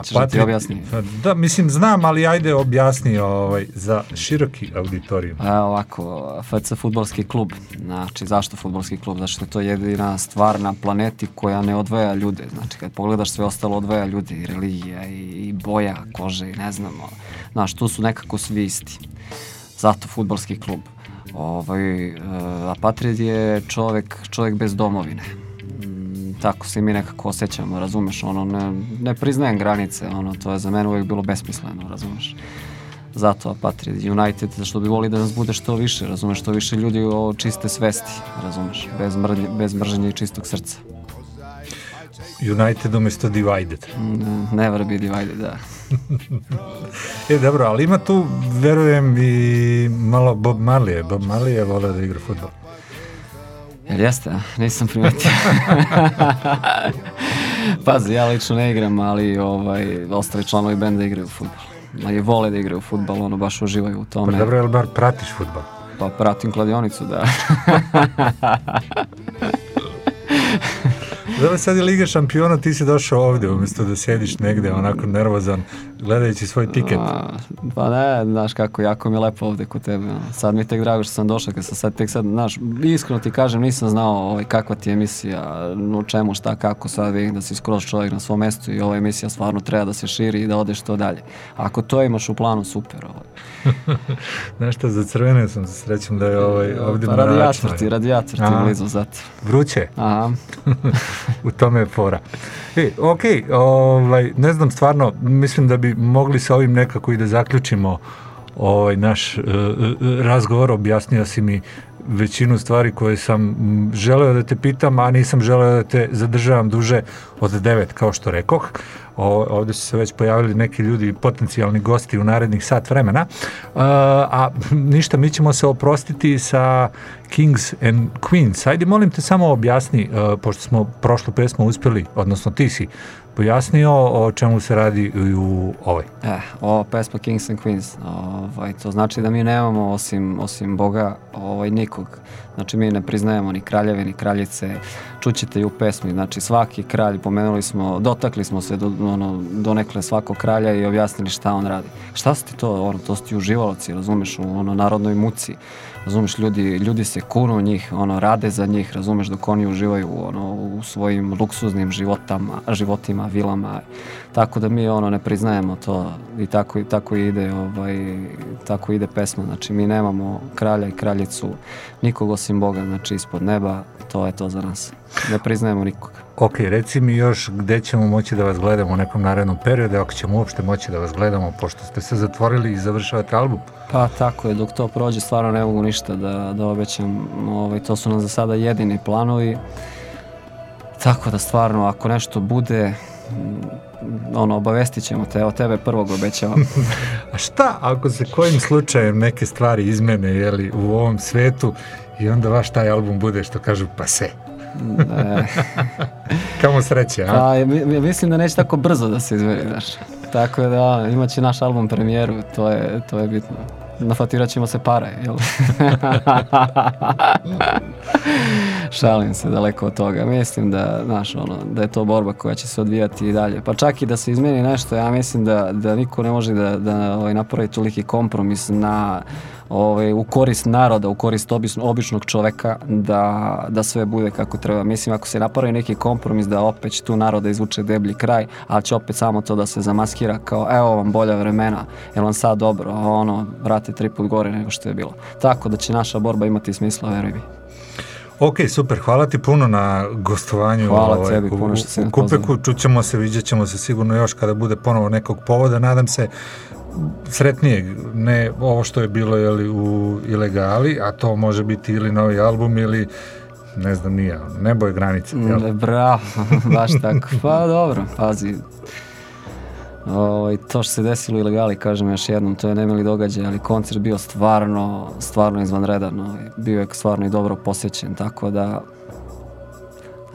S12: Ćeš da ti objasnim?
S10: Da, mislim, znam, ali ajde objasni ovaj, za široki auditorijum.
S12: Evo ovako, FC futbolski klub. Znači, zašto futbolski klub? Zato što je to jedina stvar na planeti koja ne odvaja ljude. Znači, kad pogledaš sve ostalo odvaja ljude, i religija, i, i boja kože, i ne znamo. Znaš, tu su nekako svi isti. Zato futbolski klub. Ovaj, uh, Apatrid je čovek, čovek bez domovine tako se mi nekako osjećamo, razumeš, ono, ne, ne priznajem granice, ono, to je za mene uvijek bilo besmisleno, razumeš. Zato Apatrid United, što bi voli da nas bude što više, razumeš, što više ljudi o čiste svesti, razumeš, bez, mrnje, bez mržnje i čistog srca.
S10: United umjesto Divided.
S12: Mm, Never be divided, da.
S10: E, dobro, ali ima tu, verujem, i malo Bob Marley. Bob Marley je volio da igra futbol.
S12: Jel jeste? Nisam primetio. Pazi, ja lično ne igram, ali ovaj, ostali članovi benda igraju u futbol. Ma je vole da igraju u futbol, ono baš uživaju u
S10: Pa
S12: tome.
S10: dobro, jel bar pratiš futbol?
S12: Pa pratim kladionicu, da.
S10: Dobro, sad je Liga šampiona, ti si došao ovdje umjesto da sjediš negdje onako nervozan gledajući svoj tiket.
S12: A, pa ne, znaš kako, jako mi je lepo ovdje kod tebe. Sad mi je tek drago što sam došao, kad sam sad tek sad, znaš, iskreno ti kažem, nisam znao ovaj, kakva ti je emisija, u čemu, šta, kako, sad vidim da si skroz čovjek na svom mjestu i ova emisija stvarno treba da se širi i da odeš to dalje. Ako to imaš u planu, super. Ovaj.
S10: Znaš šta, zacrvenio sam se srećem da je ovaj, ovdje
S12: Pa
S10: na
S12: radijator ti, radijator ti blizu zato.
S10: Vruće.
S12: Aha.
S10: u tome je fora. E, ok, ovaj, ne znam stvarno, mislim da bi mogli sa ovim nekako i da zaključimo ovaj naš e, e, razgovor, objasnio si mi većinu stvari koje sam želeo da te pitam, a nisam želeo da te zadržavam duže od devet, kao što rekoh. O, ovdje su se već pojavili neki ljudi, potencijalni gosti u narednih sat vremena. E, a ništa, mi ćemo se oprostiti sa Kings and Queens. Ajde, molim te samo objasni, e, pošto smo prošlu pesmu uspjeli, odnosno ti si pojasnio o čemu se radi u ovoj.
S12: E, ova pesma Kings and Queens, ovaj, to znači da mi nemamo osim, osim Boga ovaj, nikog. Znači mi ne priznajemo ni kraljeve, ni kraljice, čućete i u pesmi, znači svaki kralj, pomenuli smo, dotakli smo se do, ono, donekle svakog kralja i objasnili šta on radi. Šta su ti to, ono, to su ti uživaloci, razumeš, u ono, narodnoj muci, razumeš, ljudi, ljudi se kunu njih, ono, rade za njih, razumeš, dok oni uživaju ono, u svojim luksuznim životama, životima, vilama, tako da mi ono ne priznajemo to i tako, tako ide ovaj, tako ide pesma, znači mi nemamo kralja i kraljicu, nikog osim Boga, znači ispod neba, to je to za nas. Ne priznajemo nikoga.
S10: Ok, reci mi još gdje ćemo moći da vas gledamo u nekom narednom periodu, ako ćemo uopšte moći da vas gledamo, pošto ste se zatvorili i završavate album.
S12: Pa tako je, dok to prođe stvarno ne mogu ništa da, da obećam. Ovaj, to su nam za sada jedini planovi. Tako da stvarno ako nešto bude, ono, obavestit ćemo te, evo tebe prvog obećavam.
S10: A šta ako se kojim slučajem neke stvari izmene jeli, u ovom svetu i onda vaš taj album bude što kažu pa se. Kamo sreće, a?
S12: Pa, mi- mi- mislim da neće tako brzo da se izveri, znaš. Tako da, ono, imat će naš album premijeru, to je, to je bitno. Nafatirat ćemo se pare, jel? Šalim se daleko od toga. Mislim da, znaš, ono, da je to borba koja će se odvijati i dalje. Pa čak i da se izmeni nešto, ja mislim da, da niko ne može da, da ovaj, napravi toliki kompromis na, ovaj, u korist naroda, u korist obično, običnog čoveka da, da sve bude kako treba. Mislim, ako se napravi neki kompromis da opet će tu naroda izvuče deblji kraj, ali će opet samo to da se zamaskira kao evo vam bolja vremena, jel vam sad dobro, a ono, vrate tri put gore nego što je bilo. Tako da će naša borba imati smisla, veruj mi.
S10: Ok, super, hvala ti puno na gostovanju
S12: Hvala
S10: ovaj,
S12: tebi
S10: u,
S12: puno što si me
S10: u Kupeku. Čućemo se, vidjet ćemo se sigurno još kada bude ponovo nekog povoda. Nadam se sretnijeg, ne ovo što je bilo jeli, u ilegali, a to može biti ili novi album ili ne znam nija, nebo je granica. Jel?
S12: Bravo, baš tako. Pa dobro, pazi. Ovaj, to što se desilo ilegali, kažem još jednom, to je nemili događaj, ali koncert bio stvarno, stvarno izvanredan. ovaj, Bio je stvarno i dobro posjećen, tako da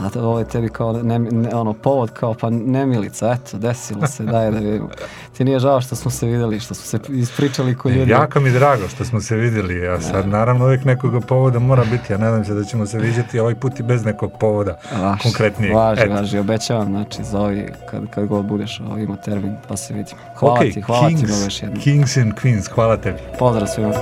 S12: a to ovo je tebi kao ne, ne- ono povod kao pa nemilica, eto, desilo se, daj da vidimo. Ti nije žao što smo se vidjeli, što smo se ispričali ko ljudi.
S10: Jako mi drago što smo se vidjeli, a sad naravno uvijek nekoga povoda mora biti, ja nadam se da ćemo se viđati ovaj put i bez nekog povoda
S12: Važi,
S10: konkretnijeg.
S12: Važi,
S10: Eto.
S12: važi, obećavam, znači zovi kad, kad god budeš ovo, ima termin pa se vidimo. Hvala
S10: Ok,
S12: ti, hvala
S10: Kings,
S12: ti mnogo još jednom.
S10: Kings and Queens, hvala tebi.
S12: Pozdrav svima.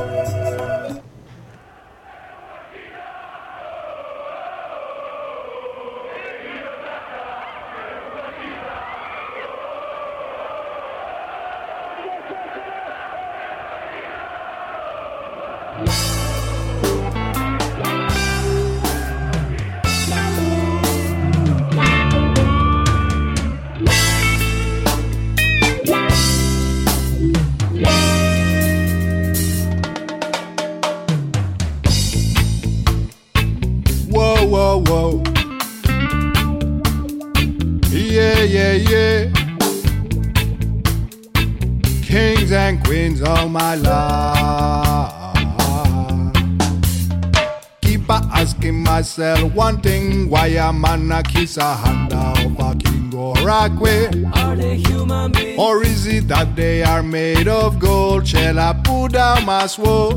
S11: Man a hand of a king or a queen?
S15: Are they human beings?
S11: Or is it that they are made of gold? Shall I put down my sword?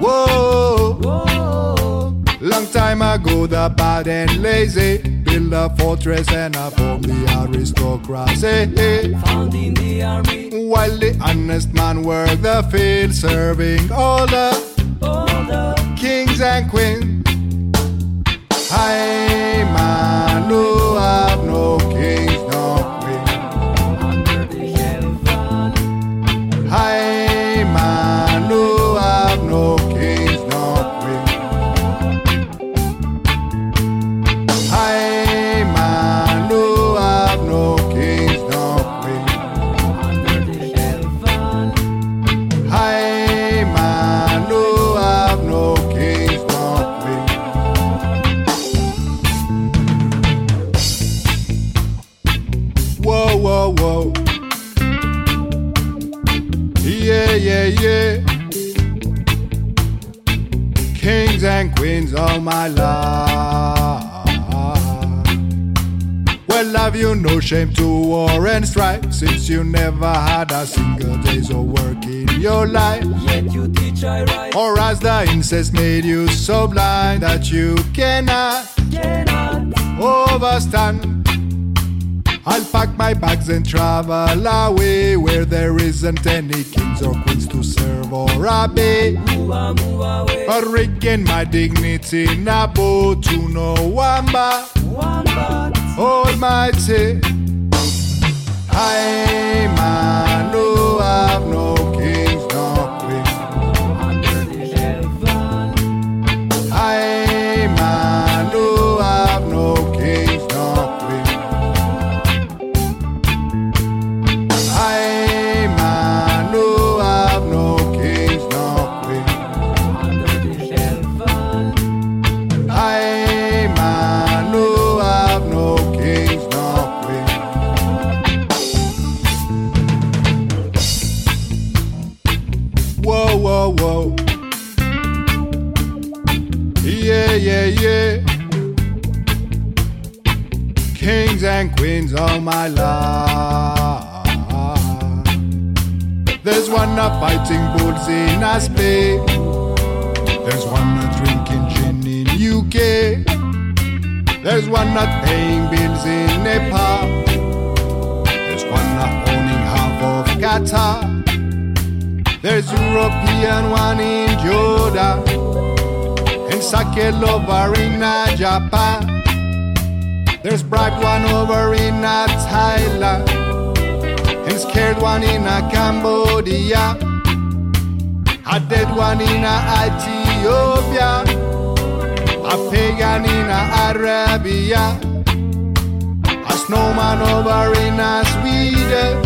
S11: Whoa. Long time ago, the bad and lazy built a fortress and I form the aristocracy.
S15: Found in the army.
S11: While the honest man work the field, serving all the,
S15: all the
S11: kings and queens. Has made you so blind that you cannot,
S15: cannot
S11: overstand? I'll pack my bags and travel away where there isn't any kings or queens to serve or obey.
S15: Away.
S11: But regain my dignity, Nabo to no wamba.
S15: Wamba.
S11: Almighty. I man who have all my life. There's one a fighting bulls in a Spain. There's one a drinking gin in UK. There's one not paying bills in Nepal. There's one not owning half of Qatar. There's European one in Jordan. And sake lover in uh, Japan. There's bright one over in a Thailand. And scared one in a Cambodia. A dead one in a Ethiopia. A pagan in a Arabia. A snowman over in a Sweden.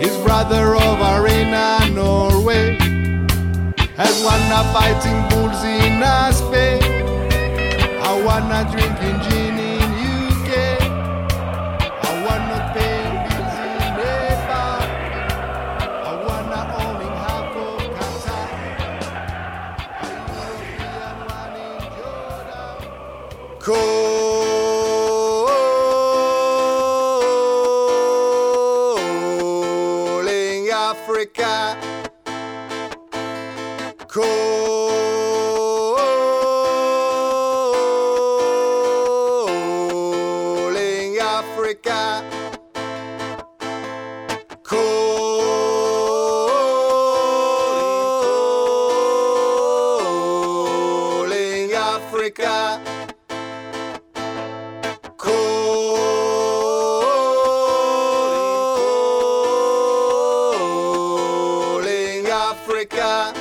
S11: His brother over in uh, Norway. Has one a fighting bulls in a Spain. I wanna drinking gin in UK. Africa. Calling Africa.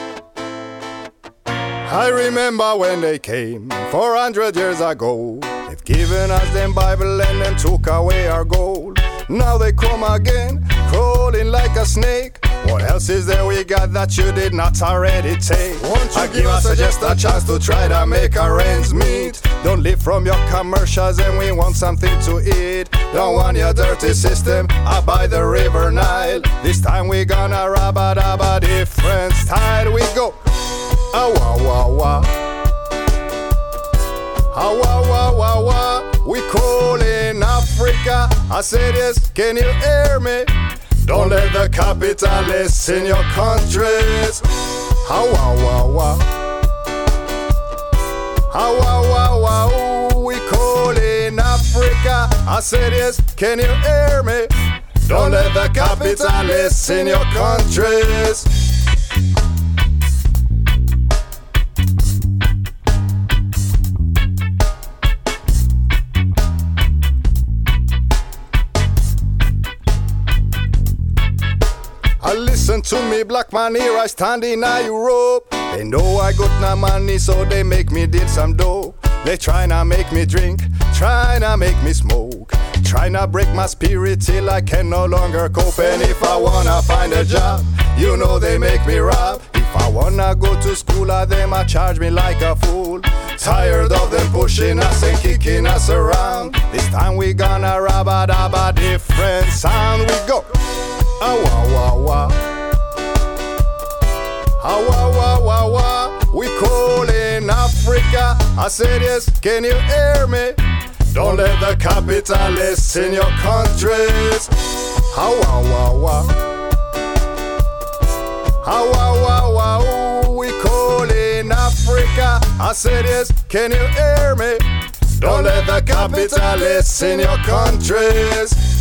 S11: I remember when they came 400 years ago. They've given us them Bible and then took away our gold. Now they come again, crawling like a snake,
S16: What else is there we got that you did not already take? Won't you give us a, just a chance to try to make our ends meet? Don't live from your commercials and we want something to eat. Don't want your dirty system up by the river Nile. This time we gonna rub a dub a different style. We go. Ah wah wah wah. Ah wah wah wah wah. We call in Africa. I said yes, can you hear me? Don't let the capitalists in your countries. How wah wah. Ah wah wah wah. Ooh, we call in Africa. I said yes, can you hear me? Don't let the capitalists in your countries. Listen to me, black man, here I stand in Europe. They know I got no money, so they make me did some dough. They tryna make me drink, tryna make me smoke. Tryna break my spirit till I can no longer cope. And if I wanna find a job, you know they make me rob. If I wanna go to school, I them I charge me like a fool. Tired of them pushing us and kicking us around. This time we gonna rob a different sound. We go. Ah wah wah wah. Wah wah wah wah. We call in Africa. I said yes, can you hear me? Don't let the capitalists in your countries. Wah wah. Ah wah wah wah. Ooh, we call in Africa. I said yes, can you hear me? Don't let the capitalists in your countries.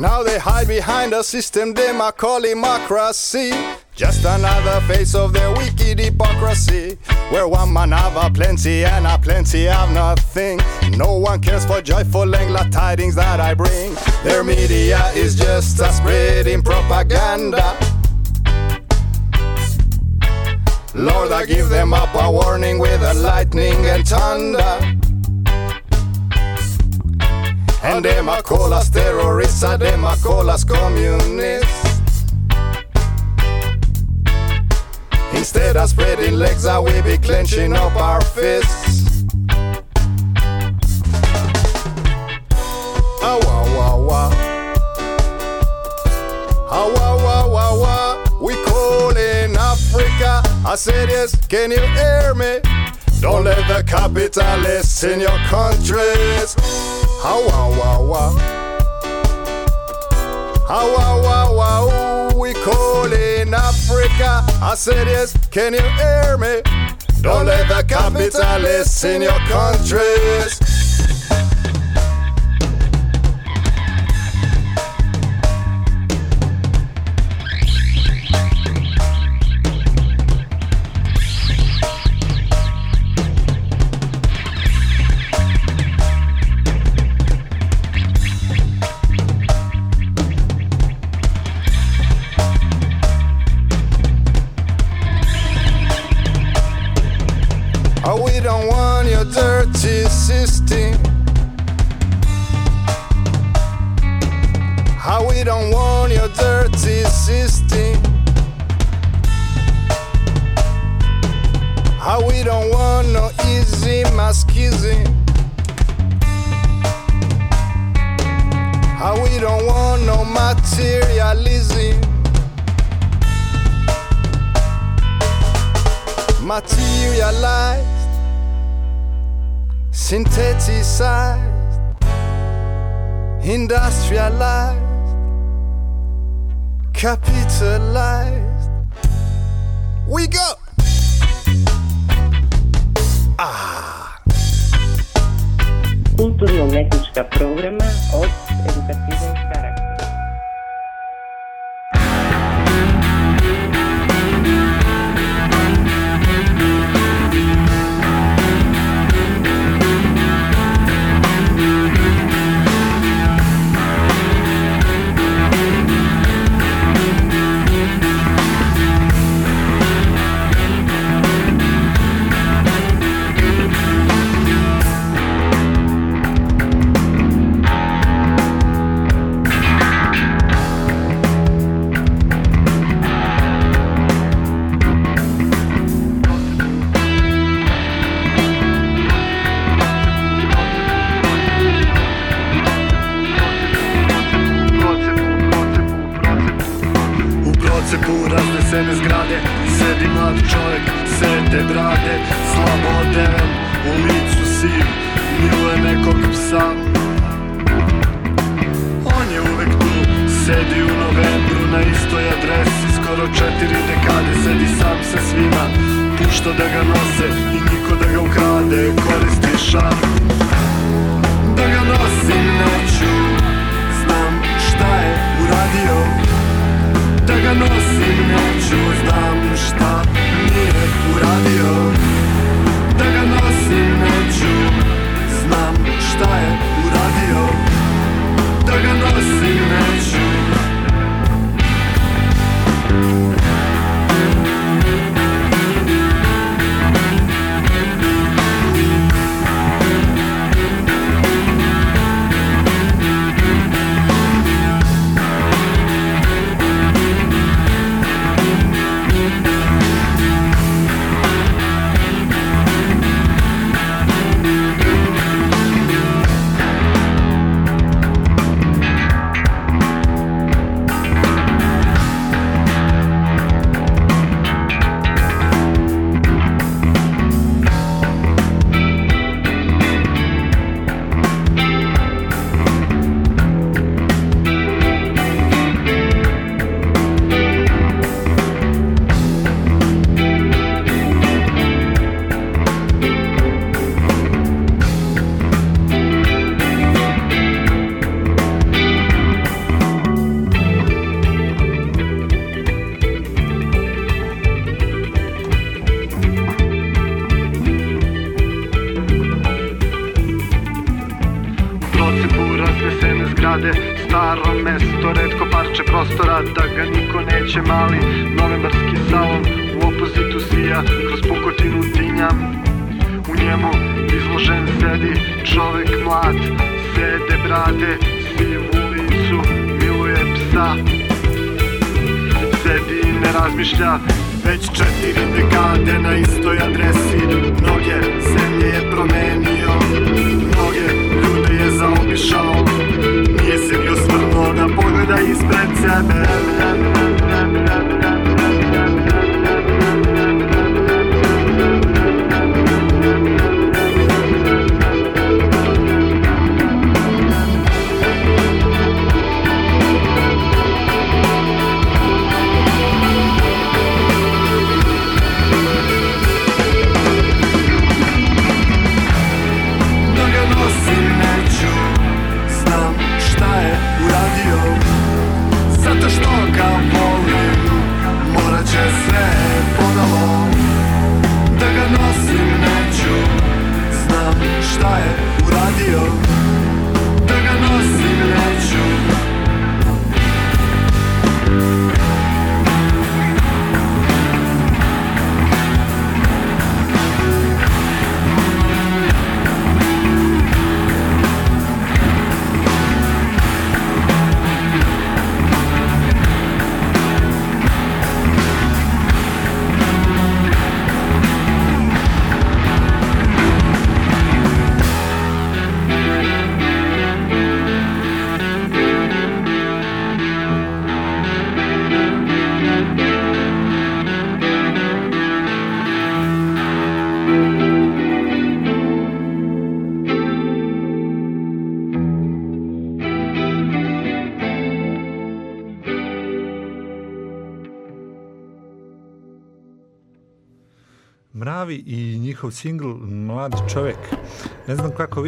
S16: Now they hide behind a system they might call democracy. Just another face of their wicked hypocrisy. Where one man have a plenty and a plenty have nothing. No one cares for joyful and glad tidings that I bring. Their media is just a spreading propaganda. Lord, I give them up a warning with a lightning and thunder. And them a call us terrorists, and them a call us communists. Instead of spreading legs, I will be clenching up our fists. Ah wah. Ah. We call in Africa. I said yes, can you hear me? Don't let the capitalists in your countries. Wah wah. Ah wah wah wah. We call in Africa. I said yes, can you hear me? Don't let the capitalists in your countries.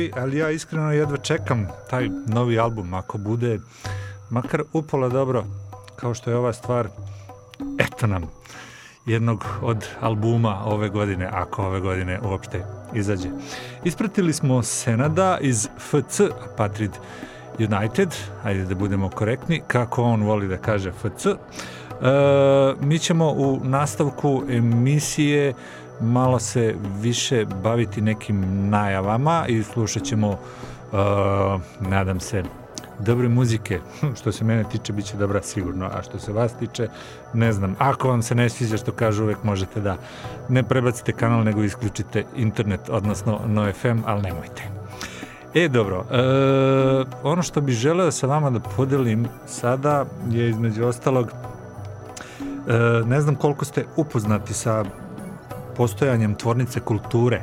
S10: Vi, ali ja iskreno jedva čekam taj novi album. Ako bude makar upola dobro, kao što je ova stvar, eto nam jednog od albuma ove godine, ako ove godine uopšte izađe. Ispratili smo Senada iz FC Apatrid United, ajde da budemo korektni, kako on voli da kaže FC. E, mi ćemo u nastavku emisije malo se više baviti nekim najavama i slušat ćemo, e, nadam se, dobre muzike. Što se mene tiče, bit će dobra sigurno, a što se vas tiče, ne znam. Ako vam se ne sviđa što kažu, uvek možete da ne prebacite kanal, nego isključite internet, odnosno no FM, ali nemojte. E, dobro, e, ono što bih želeo sa vama da podelim sada je između ostalog E, ne znam koliko ste upoznati sa postojanjem tvornice kulture.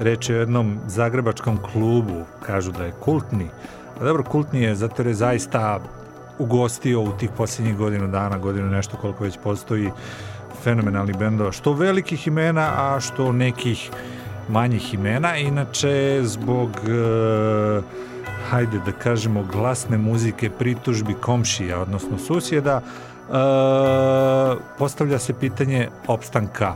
S10: Reč je o jednom zagrebačkom klubu, kažu da je kultni. A dobro, kultni je zato jer je zaista ugostio u tih posljednjih godinu dana, godinu nešto koliko već postoji fenomenalnih bendova, što velikih imena, a što nekih manjih imena. Inače, zbog, e, hajde da kažemo, glasne muzike, pritužbi komšija, odnosno susjeda, e, postavlja se pitanje opstanka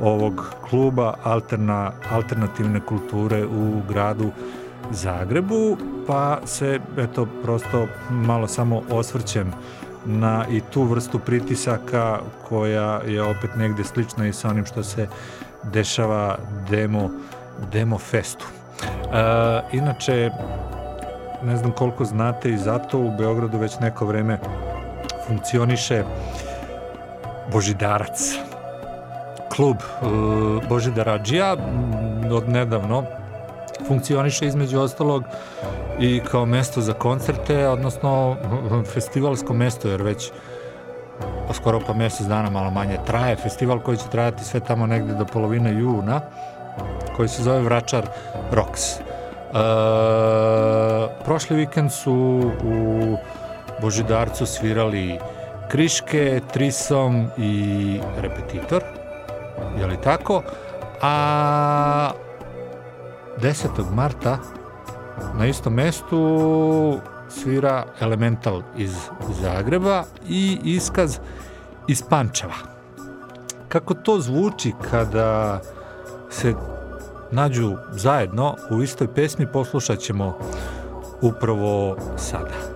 S10: ovog kluba alterna, alternativne kulture u gradu Zagrebu, pa se eto prosto malo samo osvrćem na i tu vrstu pritisaka koja je opet negde slična i sa onim što se dešava demo, demo festu. E, inače, ne znam koliko znate i zato u Beogradu već neko vreme funkcioniše Božidarac. Klub e, Božidarađija m, od nedavno funkcioniše između ostalog i kao mesto za koncerte, odnosno festivalsko mesto, jer već skoro pa mjesec dana malo manje traje. Festival koji će trajati sve tamo negde do polovine juna, koji se zove Vračar Rocks. E, prošli vikend su u Božidarcu svirali Kriške, Trisom i Repetitor, je li tako? A 10. marta na istom mestu svira Elemental iz Zagreba i iskaz iz Pančeva. Kako to zvuči kada se nađu zajedno u istoj pesmi poslušat ćemo upravo sada.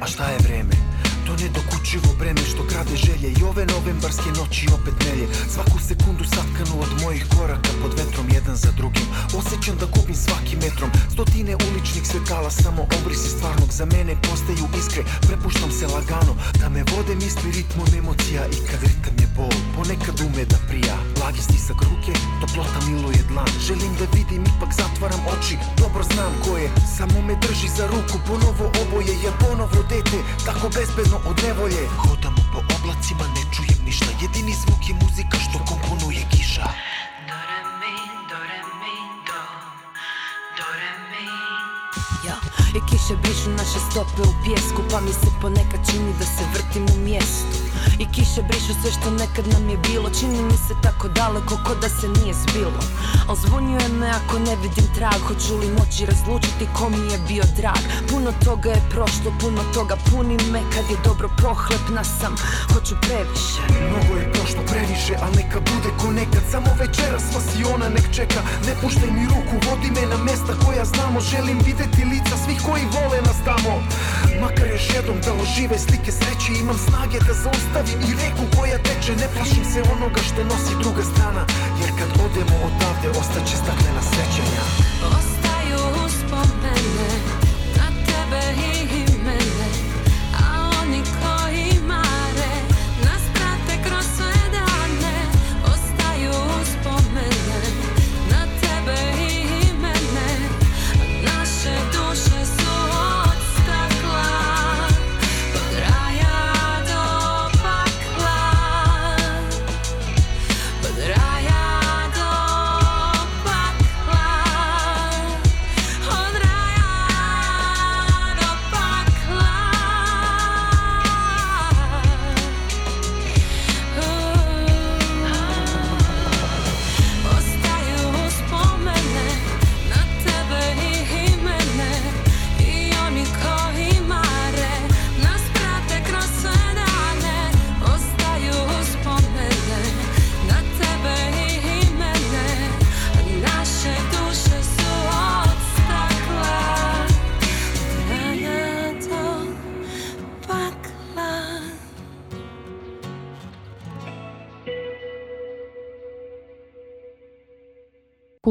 S17: A šta je vreme? To nedokučivo breme što krade želje I ove novembarske noći opet melje. Svaku sekundu satkanu od mojih koraka Pod vetrom jedan za drugim. Osjećam da gubim svakim metrom. Stotine uličnih svetala Samo obrisi stvarnog za mene postaju iskre. Prepuštam se lagano Da me vode misli ritmom emocija I kad ritam je bol. Ponekad ume da prija Blagi stisak ruke Toplota miluje dlan Želim da vidim ipak zatvaram oči. Dobro znam ko je Samo me drži za ruku. Ponovo oboje Ja ponovo dete Tako bezbedno od nevolje. Hodamo po oblacima Ne čujem ništa. Jedini zvuk je muzika što komponuje kiša.
S18: Ja, i kiše brišu naše stope u pjesku Pa mi se ponekad čini da se vrtim u mjestu
S1: I kiše brišu sve što nekad nam je bilo. Čini mi se tako daleko ko da se nije zbilo Al zbunjuje me ako ne vidim trag. Hoću li moći razlučiti ko mi je bio drag? Puno toga je prošlo, puno toga puni me Kad je dobro pohlepna sam, hoću previše.
S3: Mnogo je prošlo previše, al neka bude ko nekad. Samo večeras vas ona nek čeka. Ne puštaj mi ruku, vodi me na mesta koja znamo. Želim videti lica svih koji vole nas tamo. Makar još jednom da ožive slike sreće Imam snage da zaustavim i reku koja teče Ne plašim se onoga što nosi druga strana. Jer kad odemo odavde, ostaće staklena sećanja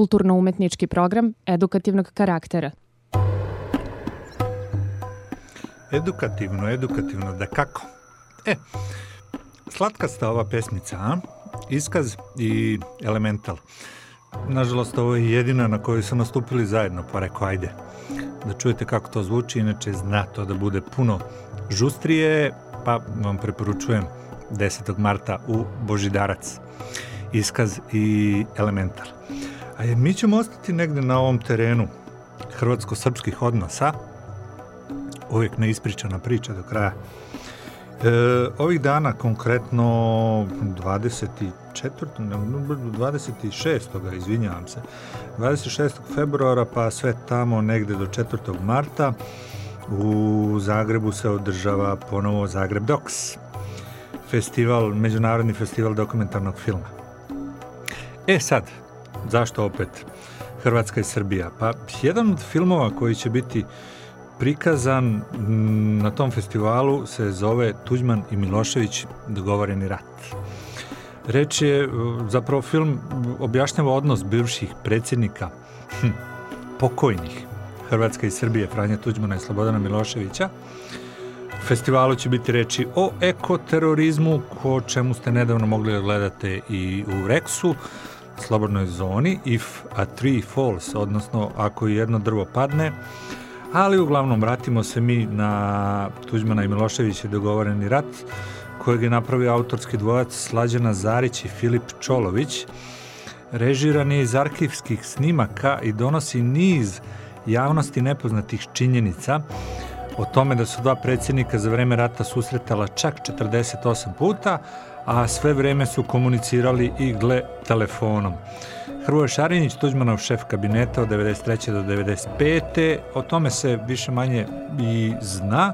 S19: Kulturno-umetnički program edukativnog karaktera.
S10: Edukativno, edukativno, da kako. E, slatkasta ova pesmica, a? Iskaz i Elemental. Nažalost, ovo je jedina na kojoj su nastupili zajedno, pa rekao, ajde, da čujete kako to zvuči, inače zna to da bude puno žustrije, pa vam preporučujem 10. marta u Božidarac. Iskaz i Elemental. A jer mi ćemo ostati negde na ovom terenu hrvatsko-srpskih odnosa, uvijek neispričana priča do kraja. E, ovih dana, konkretno 24. ne, 26. izvinjavam se, 26. februara pa sve tamo negde do 4. marta u Zagrebu se održava ponovo Zagreb Docs, festival, međunarodni festival dokumentarnog filma. E sad, zašto opet Hrvatska i Srbija? Pa jedan od filmova koji će biti prikazan na tom festivalu se zove Tuđman i Milošević dogovoreni rat. Reč je, uh, zapravo film objašnjava odnos bivših predsjednika, hm, pokojnih Hrvatske i Srbije, Franja Tuđmana i Slobodana Miloševića. U festivalu će biti reči o ekoterorizmu, o čemu ste nedavno mogli da gledate i u Rexu, slobodnoj zoni, if a tree falls, odnosno ako jedno drvo padne, ali uglavnom vratimo se mi na Tuđmana i Miloševića dogovoreni rat, kojeg je napravio autorski dvojac Slađana Zarić i Filip Čolović. Režiran je iz arhivskih snimaka i donosi niz javnosti nepoznatih činjenica o tome da su dva predsjednika za vreme rata susretala čak 48 puta, a sve vreme su komunicirali i gle telefonom. Hrvoje Šarinić, Tuđmanov šef kabineta od 93. do 95. O tome se više manje i zna.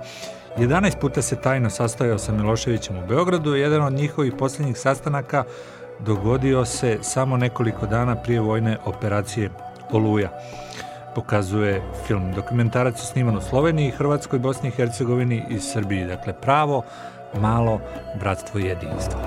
S10: 11 puta se tajno sastojao sa Miloševićem u Beogradu. Jedan od njihovih posljednjih sastanaka dogodio se samo nekoliko dana prije vojne operacije Oluja pokazuje film. Dokumentarac je sniman u Sloveniji, Hrvatskoj, Bosni i Hercegovini i Srbiji. Dakle, pravo, malo, bratstvo i jedinstvo.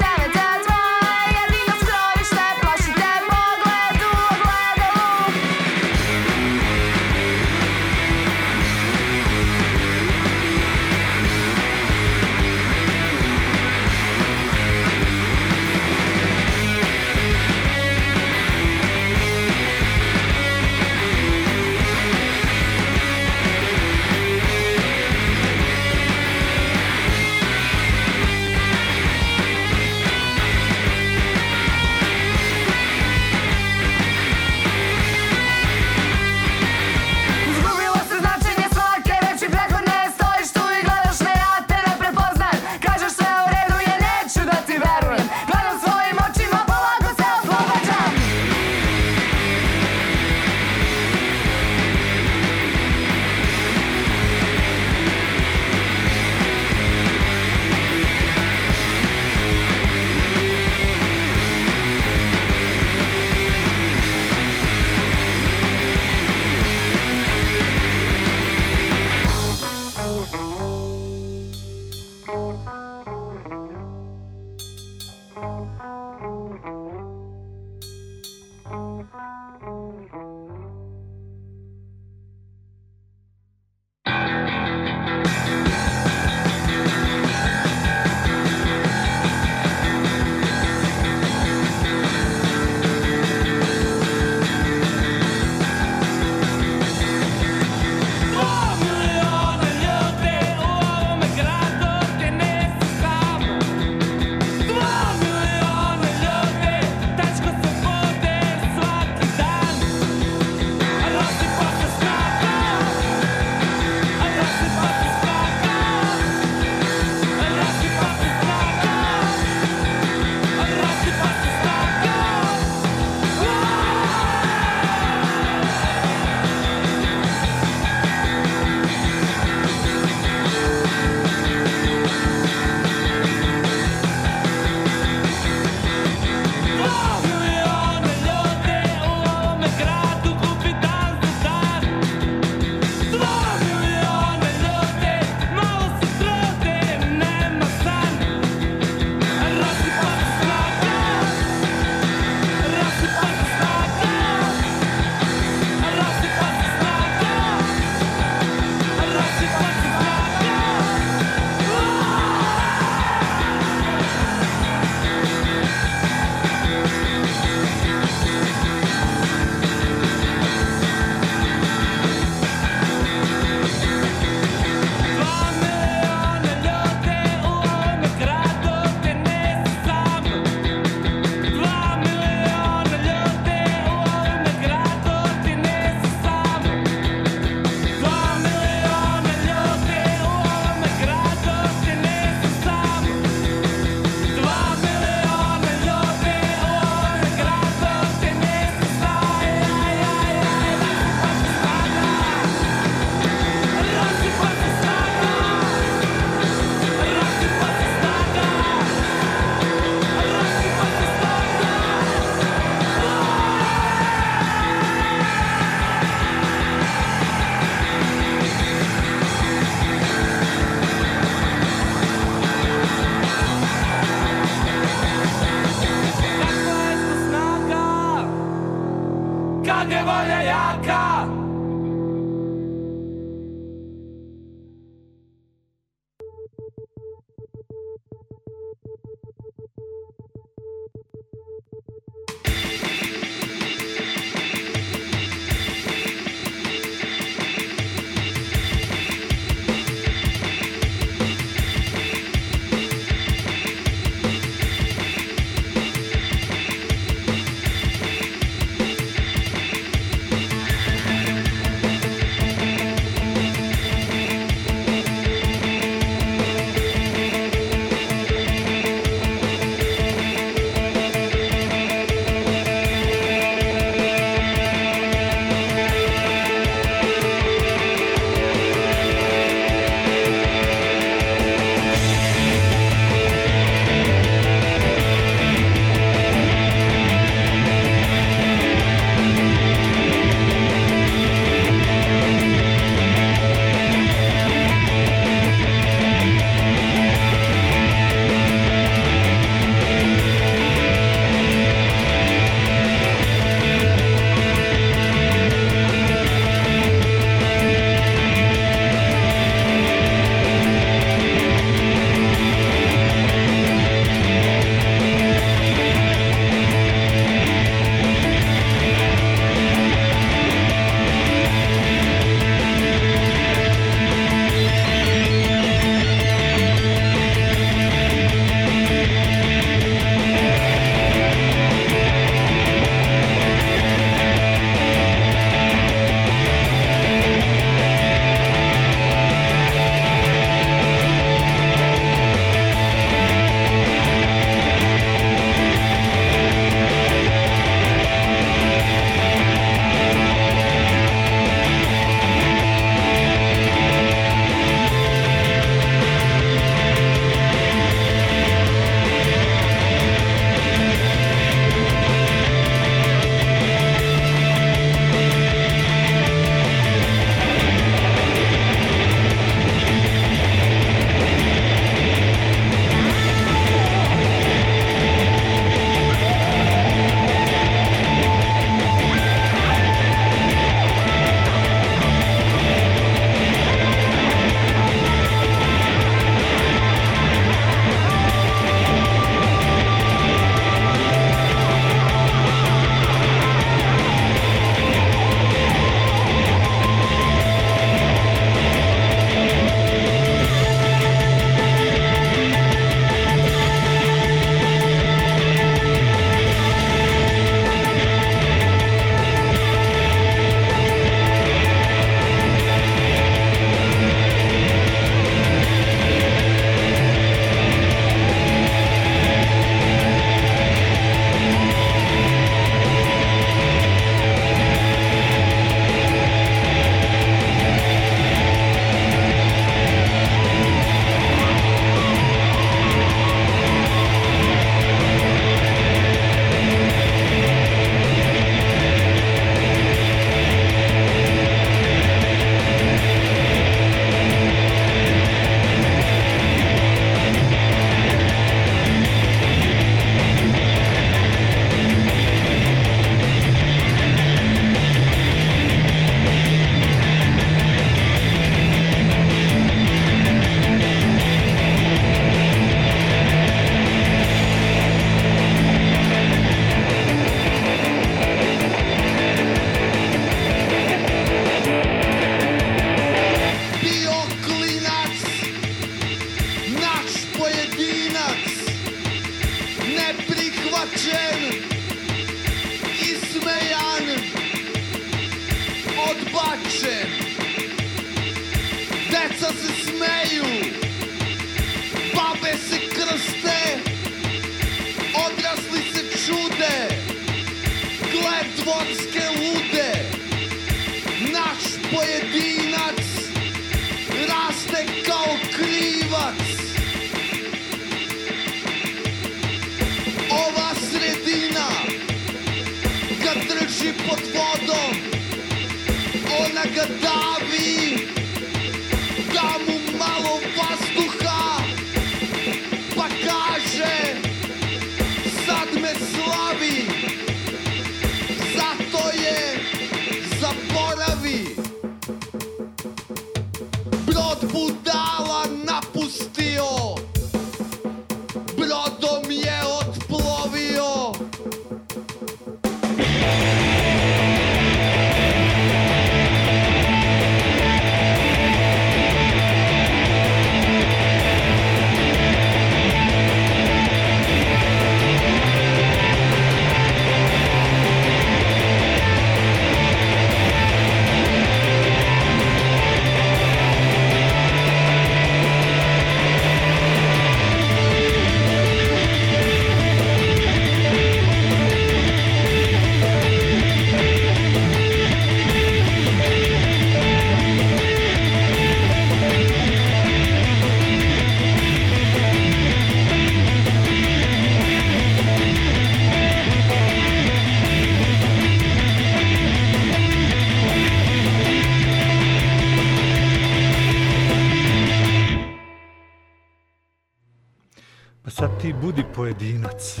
S20: Pojedinac.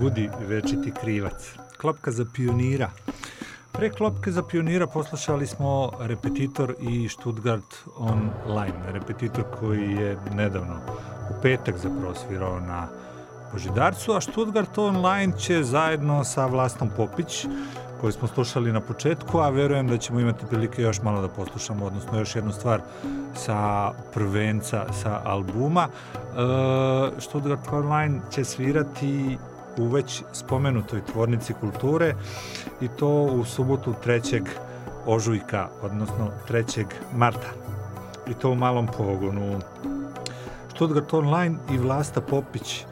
S10: Budi večiti krivac. Klopka za pionira. Pre klopke za pionira poslušali smo Repetitor i Stuttgart Online. Repetitor koji je nedavno u petak zapravo na Božidarcu, a Stuttgart Online će zajedno sa Vlastom Popić, koju smo slušali na početku, a verujem da ćemo imati prilike još malo da poslušamo, odnosno još jednu stvar sa prvenca, sa albuma. E, Stuttgart Online će svirati u već spomenutoj tvornici kulture i to u subotu 3. ožujka, odnosno 3. marta. I to u malom pogonu. Stuttgart Online i Vlasta Popić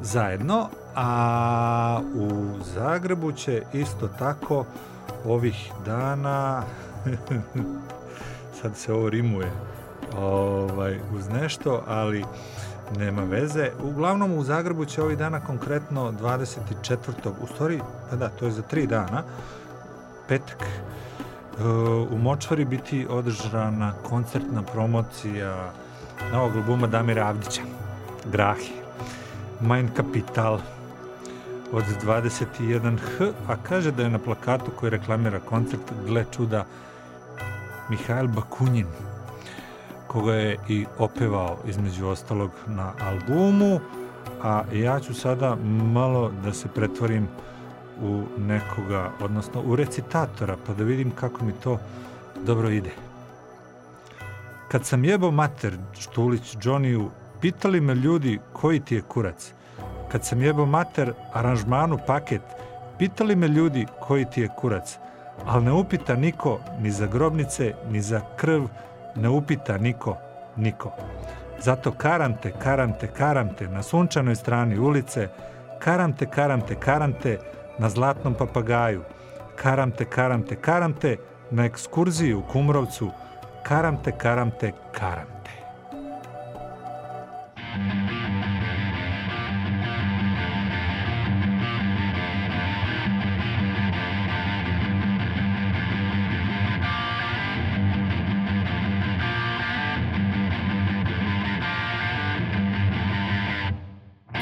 S10: zajedno, a u Zagrebu će isto tako ovih dana sad se ovo rimuje ovaj, uz nešto, ali nema veze. Uglavnom u Zagrebu će ovih dana konkretno 24. u stvari, pa da, to je za tri dana, petak, e, u Močvari biti održana koncertna promocija novog albuma Damira Avdića, Grahi, Mein Kapital, od 21H, a kaže da je na plakatu koji reklamira koncert, gle čuda, Mihajl Bakunjin, koga je i opevao između ostalog na albumu, a ja ću sada malo da se pretvorim u nekoga, odnosno u recitatora, pa da vidim kako mi to dobro ide. Kad sam jebao mater Štulić Johnny-u, pitali me ljudi koji ti je kurac. Kad sam jebao mater aranžmanu paket, pitali me ljudi koji ti je kurac. Ali ne upita niko ni za grobnice, ni za krv, ne upita niko, niko. Zato karante, karante, karante na sunčanoj strani ulice, karante, karante, karante na zlatnom papagaju, karamte, karamte, karamte na ekskurziji u Kumrovcu, karamte, karamte, karamte.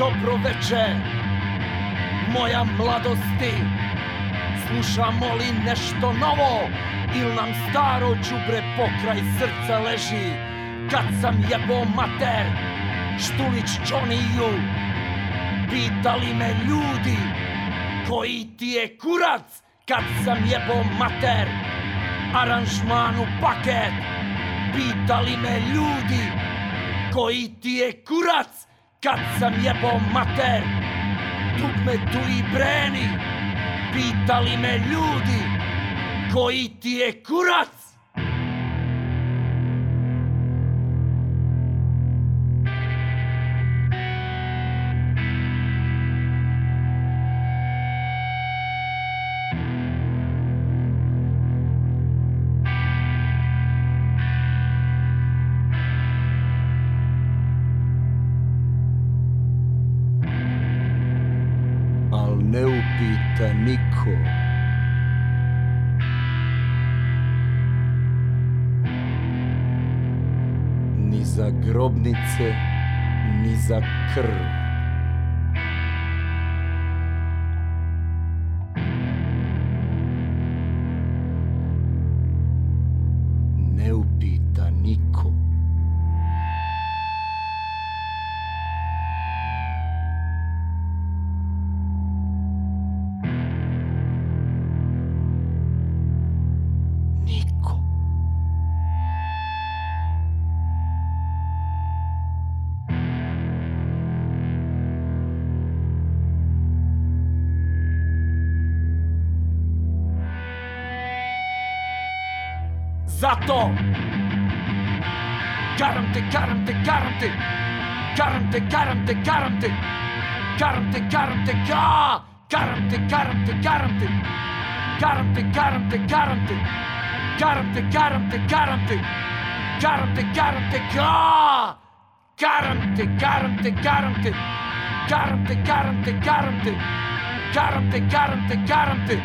S21: Dobro veče, moja mladosti. Slušamo li nešto novo Ili nam staro đubre pokraj srca leži. Kad sam jebo mater Štulić Johnny-ju Pitali me ljudi Koji ti je kurac Kad sam jebo mater? Aranžmanu paket Pitali me ljudi Koji ti je kurac kad sam jebo mater Dugme tu i breni Pitali me ljudi Koji ti je kurac grobnice, ni za krv garam te Garam te, garam te, ga Garam te, garam te, garam te Garam te, garam te, garam te Garam te, garam te, garam te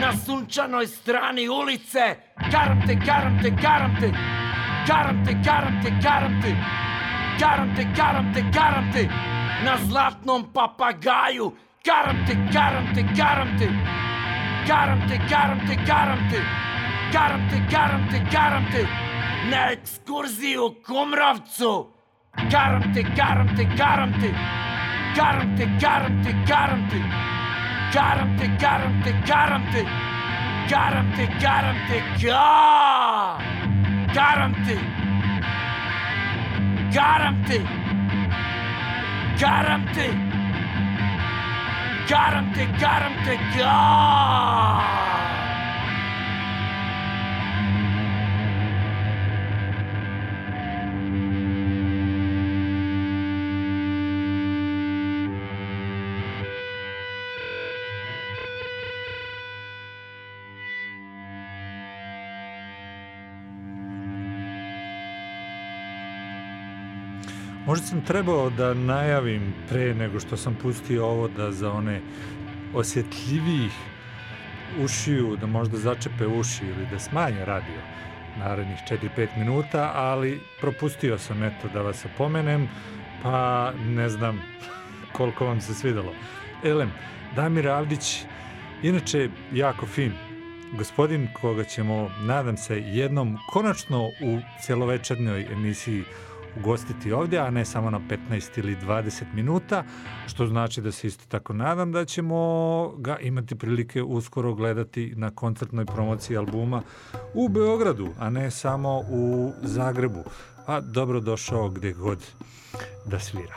S21: Na sunčanoj strani ulice Garam te, garam te, garam te Garam Карам те, карам те, карам те на златном папагаю. Карам те, карам те, карам те. Карам те, карам те, карам те. Карам те, карам те, карам те. На екскурзии у Кумравцу. Карам те, карам те, карам те. Карам те, карам те, карам те. Карам те, карам те, карам те. Карам те, карам те, карам те. Карам те. Garam te Garam te Garam te Garam te, ah! garam
S10: Možda sam trebao da najavim pre nego što sam pustio ovo da za one osjetljivijih ušiju, da možda začepe uši ili da smanje radio narednih 4-5 minuta, ali propustio sam eto da vas opomenem, pa ne znam koliko vam se svidelo. Elem, Damir Avdić, inače jako fin, gospodin koga ćemo, nadam se, jednom konačno u celovečernjoj emisiji ugostiti ovdje, a ne samo na 15 ili 20 minuta, što znači da se isto tako nadam da ćemo ga imati prilike uskoro gledati na koncertnoj promociji albuma u Beogradu, a ne samo u Zagrebu. A dobro došao gde god da svira.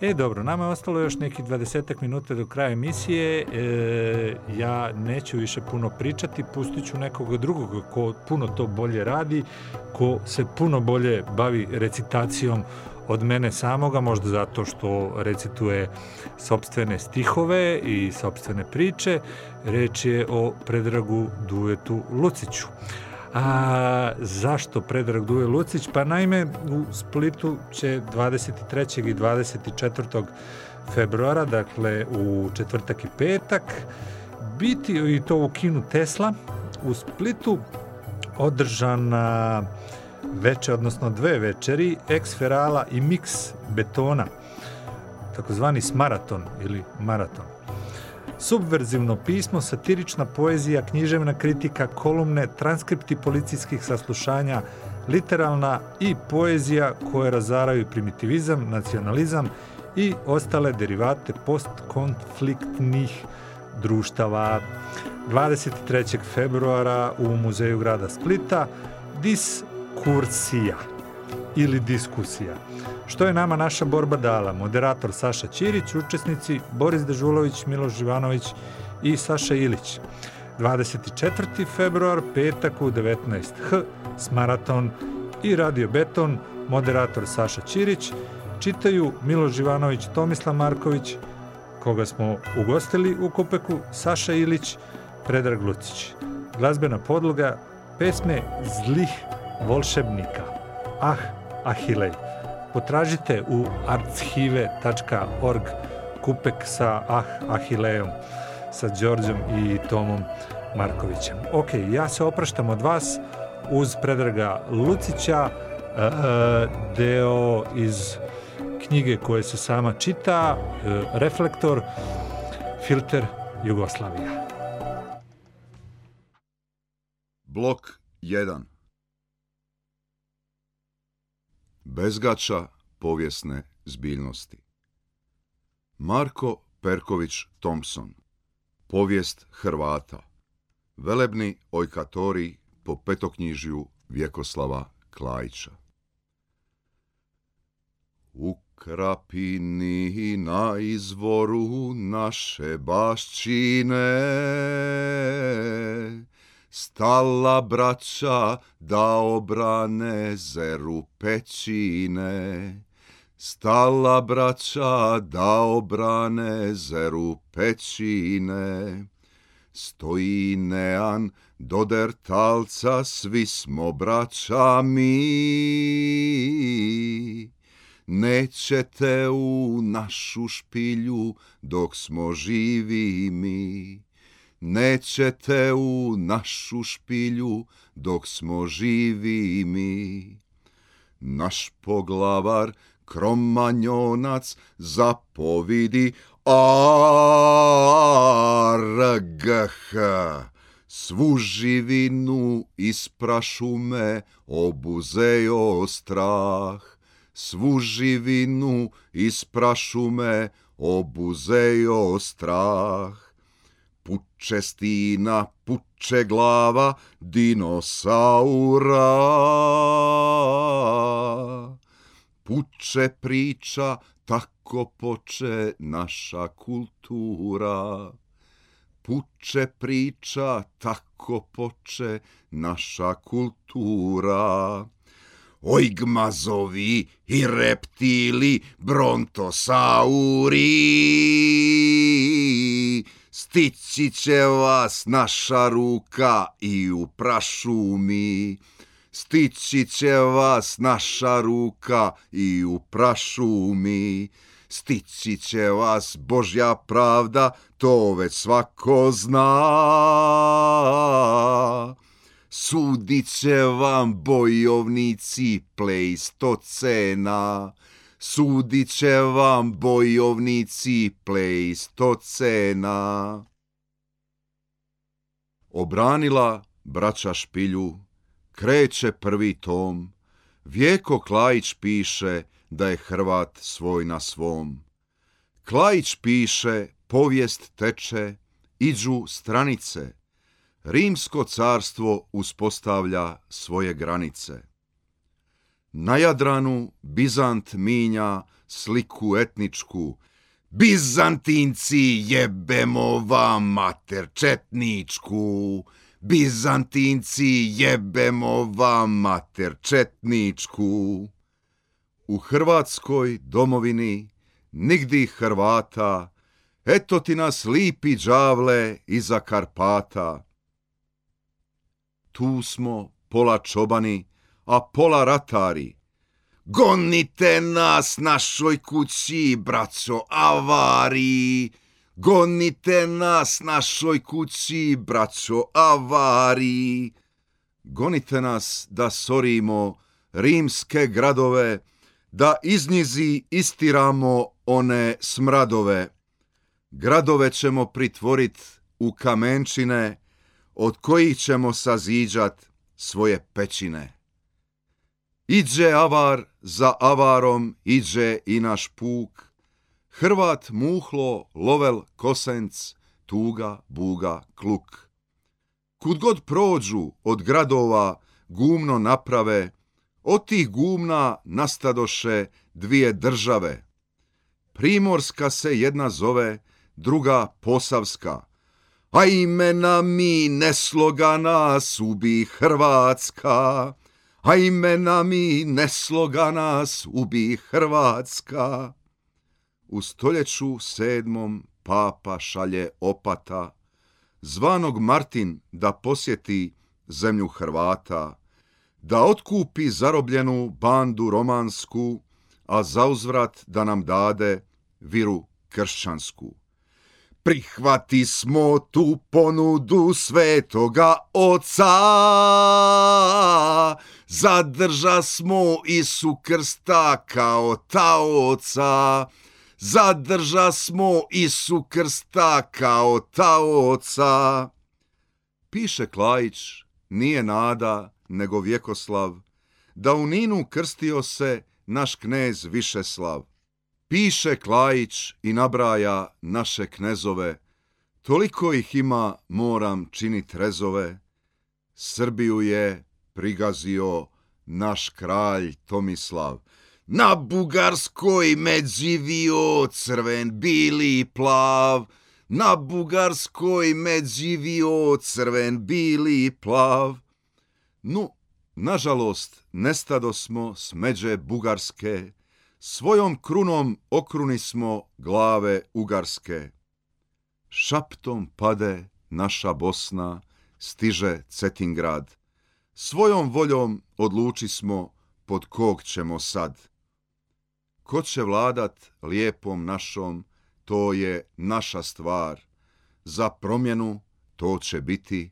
S10: E, dobro, nama je ostalo još neki 20 minuta do kraja emisije. E, ja neću više puno pričati, pustit ću nekoga drugoga ko puno to bolje radi, ko se puno bolje bavi recitacijom od mene samoga, možda zato što recituje sobstvene stihove i sobstvene priče. Reč je o Predragu Duetu Luciću. A zašto Predrag Duje Lucić? Pa naime u Splitu će 23. i 24. februara, dakle u četvrtak i petak, biti i to u kinu Tesla u Splitu održana veče, odnosno dve večeri, eksferala i miks betona, takozvani smaraton ili maraton. Subverzivno pismo, satirična poezija, književna kritika, kolumne, transkripti policijskih saslušanja, literalna i poezija koje razaraju primitivizam, nacionalizam i ostale derivate postkonfliktnih društava. 23. februara u Muzeju grada Splita diskursija ili diskusija. Što je nama naša borba dala? Moderator Saša Ćirić, učesnici Boris Dežulović, Miloš Živanović i Saša Ilić. 24. februar, petak u 19h, Smaraton i Radio Beton, moderator Saša Ćirić, čitaju Miloš Živanović, Tomislav Marković, koga smo ugostili u Kupeku, Saša Ilić, Predrag Lucić. Glazbena podloga, pesme zlih volšebnika. Ah, Ahilej. Potražite u archive.org kupek sa Ah Ahilejom, sa Đorđom i Tomom Markovićem. Ok, ja se opraštam od vas uz Predraga Lucića, deo iz knjige koje se sama čita, Reflektor, Filter Jugoslavija.
S11: Blok 1
S22: Bezgača povijesne zbiljnosti. Marko Perković Thompson. Povijest Hrvata. Velebni ojkatori po petoknjižju Vjekoslava Klajića. U krapini na izvoru naše baščine Stala braća da obrane zeru pećine Stala braća da obrane zeru pećine Stoji Nean dodertalca, svi smo braća mi. Nećete u našu špilju dok smo živi mi. Nećete u našu špilju dok smo živi mi. Naš poglavar kromanjonac zapovidi argh. Svu živinu isprašume obuzejo strah. Svu živinu isprašume obuzejo strah. Puče stina, puče glava dinosaura. Puče priča, tako poče naša kultura. Puče priča, tako poče naša kultura. Oj gmazovi i reptili, brontosauri, stići će vas naša ruka i u prašumi. Stići će vas naša ruka i u prašumi. Stići će vas Božja pravda, to već svako zna. Sudit će vam bojovnici pleistocena. Sudit će vam bojovnici pleistocena. Obranila braća špilju, kreće prvi tom. Vjeko Klajić piše da je Hrvat svoj na svom. Klajić piše, povijest teče, iđu stranice. Rimsko carstvo uspostavlja svoje granice. Na Jadranu Bizant minja sliku etničku. Bizantinci jebemo vam mater četničku. Bizantinci jebemo vam mater četničku. U Hrvatskoj domovini nigdi Hrvata, eto ti nas lipi đavle iza Karpata. Tu smo pola čobani, a pola ratari. Gonite nas našoj kući, braćo avari. Gonite nas našoj kući, braćo avari. Gonite nas da sorimo rimske gradove, da iz njizi istiramo one smradove. Gradove ćemo pritvorit u kamenčine, od kojih ćemo saziđat svoje pećine. Iđe avar za avarom, iđe i naš puk, Hrvat muhlo, lovel, kosenc, tuga, buga, kluk. Kud god prođu od gradova gumno naprave, od tih gumna nastadoše dvije države. Primorska se jedna zove, druga Posavska. A imena mi nesloga nas ubi Hrvatska. A imena mi nesloga nas ubi Hrvatska. U stoljeću sedmom papa šalje opata, zvanog Martin da posjeti zemlju Hrvata, da otkupi zarobljenu bandu romansku, a zauzvrat da nam dade viru kršćansku. Prihvati smo tu ponudu svetoga oca, zadrža smo Isu krsta kao taoca, zadrža smo Isu krsta kao taoca. Piše Klajić, nije nada, nego Vjekoslav, da u Ninu krstio se naš knez Višeslav. Piše Klajić i nabraja naše knezove, toliko ih ima moram činit rezove. Srbiju je prigazio naš kralj Tomislav. Na Bugarskoj med živio crven, bili i plav. Na Bugarskoj med živio crven, bili i plav. Nu, nažalost, nestado smo s međe Bugarske, svojom krunom okruni smo glave Ugarske. Šaptom pade naša Bosna, stiže Cetingrad. Svojom voljom odluči smo pod kog ćemo sad. Ko će vladat lijepom našom, to je naša stvar. Za promjenu to će biti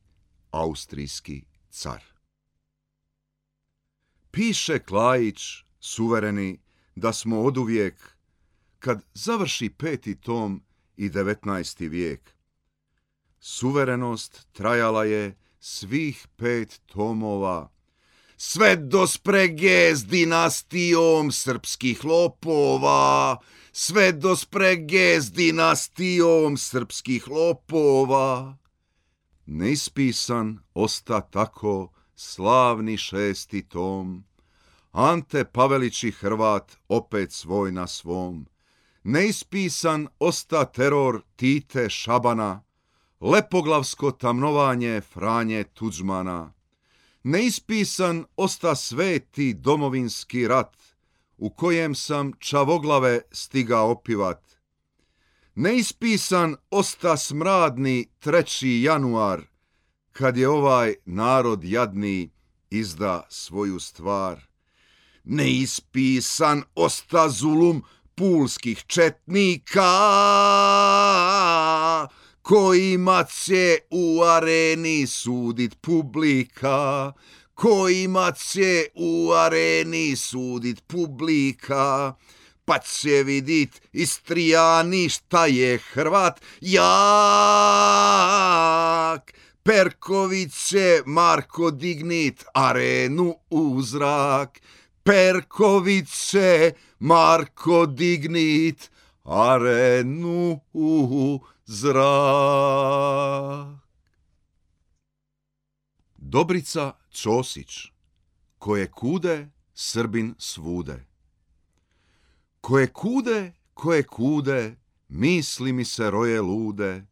S22: austrijski car. Piše Klajić, suvereni, da smo oduvijek, kad završi peti tom i devetnaesti vijek. Suverenost trajala je svih pet tomova, sve do sprege s dinastijom srpskih lopova, sve do sprege s dinastijom srpskih lopova. Neispisan osta tako slavni šesti tom, Ante Pavelić i Hrvat opet svoj na svom. Neispisan osta teror Tite Šabana, lepoglavsko tamnovanje Franje Tuđmana. Neispisan osta sveti domovinski rat, u kojem sam čavoglave stiga opivat. Neispisan osta smradni 3. januar, kad je ovaj narod jadni izda svoju stvar. Neispisan osta zulum pulskih četnika, kojima će u areni sudit publika, kojima će u areni sudit publika, pa će vidit Istrijani šta je Hrvat jak. Perković će Marko dignit arenu u zrak, Perković će Marko dignit arenu u zrak. Dobrica Ćosić, koje kude, Srbin svude. Koje kude, koje kude, misli mi se roje lude,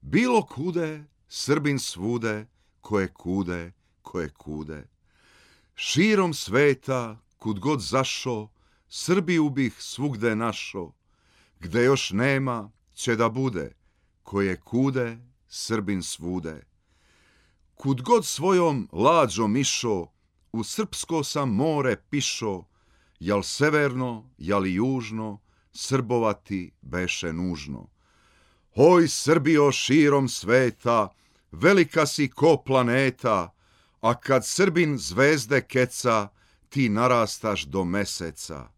S22: bilo kude, Srbin svude, koje kude, koje kude. Širom sveta, kud god zašo, Srbiju bih svugde našo, gde još nema, će da bude, koje kude, Srbin svude. Kud god svojom lađom išo, u srpsko sam more pišo, jal severno, jal južno, srbovati beše nužno. Oj Srbio širom sveta, velika si ko planeta, a kad Srbin zvezde keca, ti narastaš do meseca.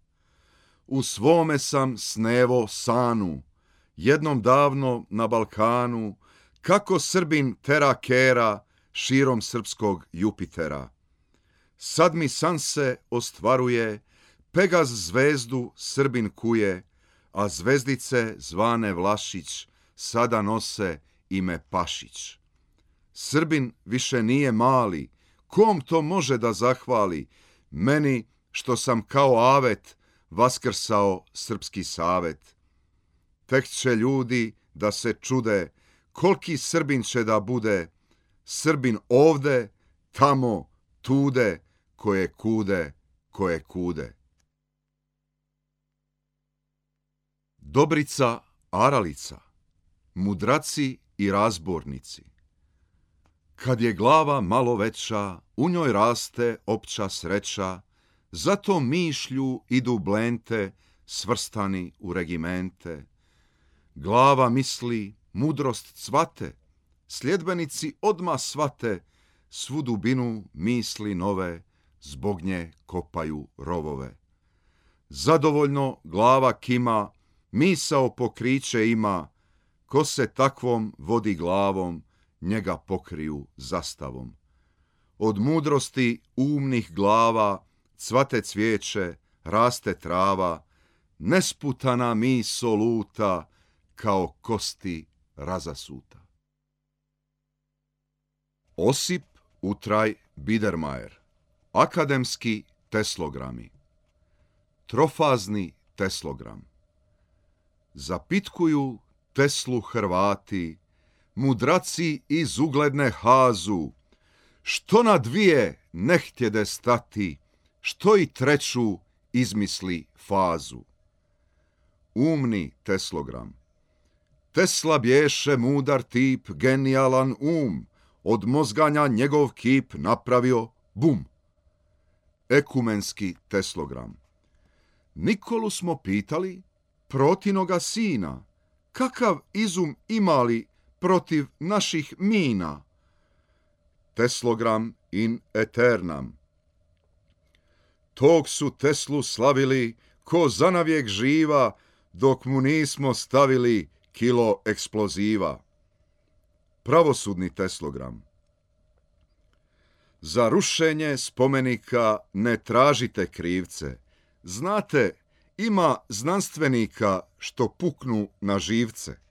S22: U svome sam snevo sanu, jednom davno na Balkanu, kako Srbin tera kera širom srpskog Jupitera. Sad mi san se ostvaruje, Pegaz zvezdu Srbin kuje, a zvezdice zvane Vlašić sada nose ime Pašić. Srbin više nije mali, kom to može da zahvali, meni što sam kao avet vaskrsao srpski savet. Tek će ljudi da se čude, koliki Srbin će da bude, Srbin ovde, tamo, tude, koje kude, koje kude. Dobrica Aralica, mudraci i razbornici. Kad je glava malo veća, u njoj raste opća sreća, zato mišlju idu blente, svrstani u regimente. Glava misli, mudrost cvate, sljedbenici odma svate, svu dubinu misli nove, zbog nje kopaju rovove. Zadovoljno glava kima, misao pokriće ima, ko se takvom vodi glavom, njega pokriju zastavom. Od mudrosti umnih glava cvate cvijeće, raste trava, nesputana miso luta, kao kosti razasuta. Osip Utraj Biedermajer Akademski teslogrami Trofazni teslogram Zapitkuju Teslu Hrvati, mudraci iz ugledne hazu, što na dvije ne htjede stati, što i treću izmisli fazu. Umni teslogram. Tesla bješe mudar tip, genijalan um, od mozganja njegov kip napravio bum. Ekumenski teslogram. Nikolu smo pitali, protinoga sina, kakav izum imali protiv naših mina? Teslogram in eternam. Tog su Teslu slavili ko zanavijek živa, dok mu nismo stavili kilo eksploziva. Pravosudni teslogram. Za rušenje spomenika ne tražite krivce. Znate, ima znanstvenika što puknu na živce.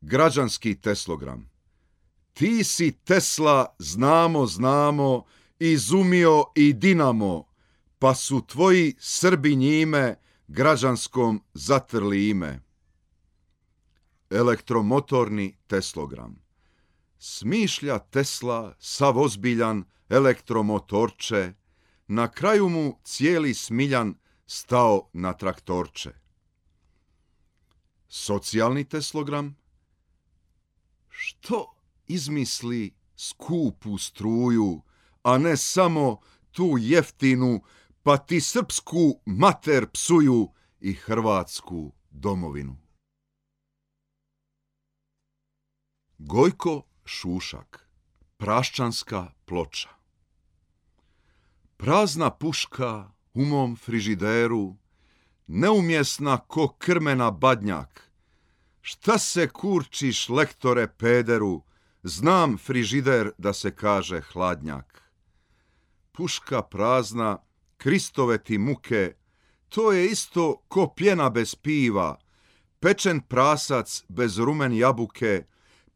S22: Građanski teslogram. Ti si Tesla, znamo, znamo, izumio i dinamo, pa su tvoji Srbi njime građanskom zatrli ime. Elektromotorni teslogram. Smišlja Tesla, sav ozbiljan, elektromotorče, na kraju mu cijeli smiljan stao na traktorče. Socijalni teslogram. Što izmisli skupu struju, a ne samo tu jeftinu, pa ti srpsku mater psuju i hrvatsku domovinu. Gojko Šušak, praščanska ploča. Prazna puška u mom frižideru, neumjesna ko krmena badnjak. Šta se kurčiš, lektore pederu, znam frižider da se kaže hladnjak. Puška prazna, Kristove ti muke, to je isto ko pjena bez piva, pečen prasac bez rumen jabuke,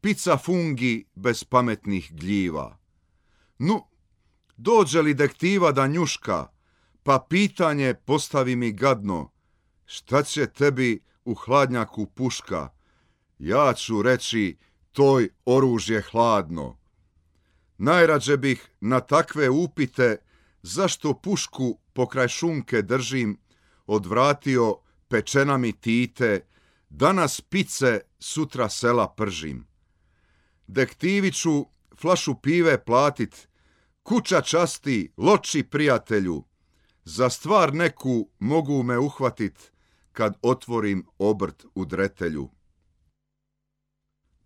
S22: pica fungi bez pametnih gljiva. Nu, dođe li dektiva da njuška, pa pitanje postavi mi gadno, šta će tebi u hladnjaku puška? Ja ću reći, toj oružje hladno. Najrađe bih na takve upite, zašto pušku pokraj šunke držim, odvratio pečena mi tite, danas pice, sutra sela pržim. Dektiviću flašu pive platit, kuća časti, loči prijatelju, za stvar neku mogu me uhvatit, kad otvorim obrt u dretelju.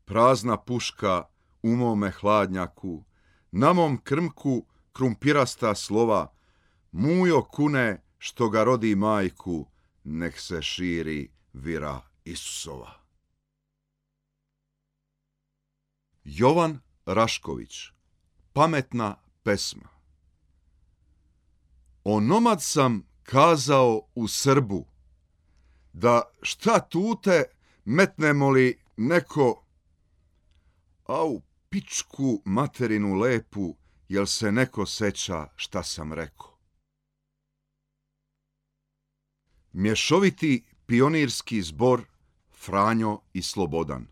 S22: Prazna puška u mome hladnjaku, na mom krmku krumpirasta slova, mujo kune što ga rodi majku, nek se širi vira Isusova. Jovan Rašković Pametna pesma Onomad sam kazao u Srbu, da šta tute metnemo li neko, au pičku materinu lepu, jel se neko seća šta sam rekao. Mješoviti pionirski zbor Franjo i Slobodan.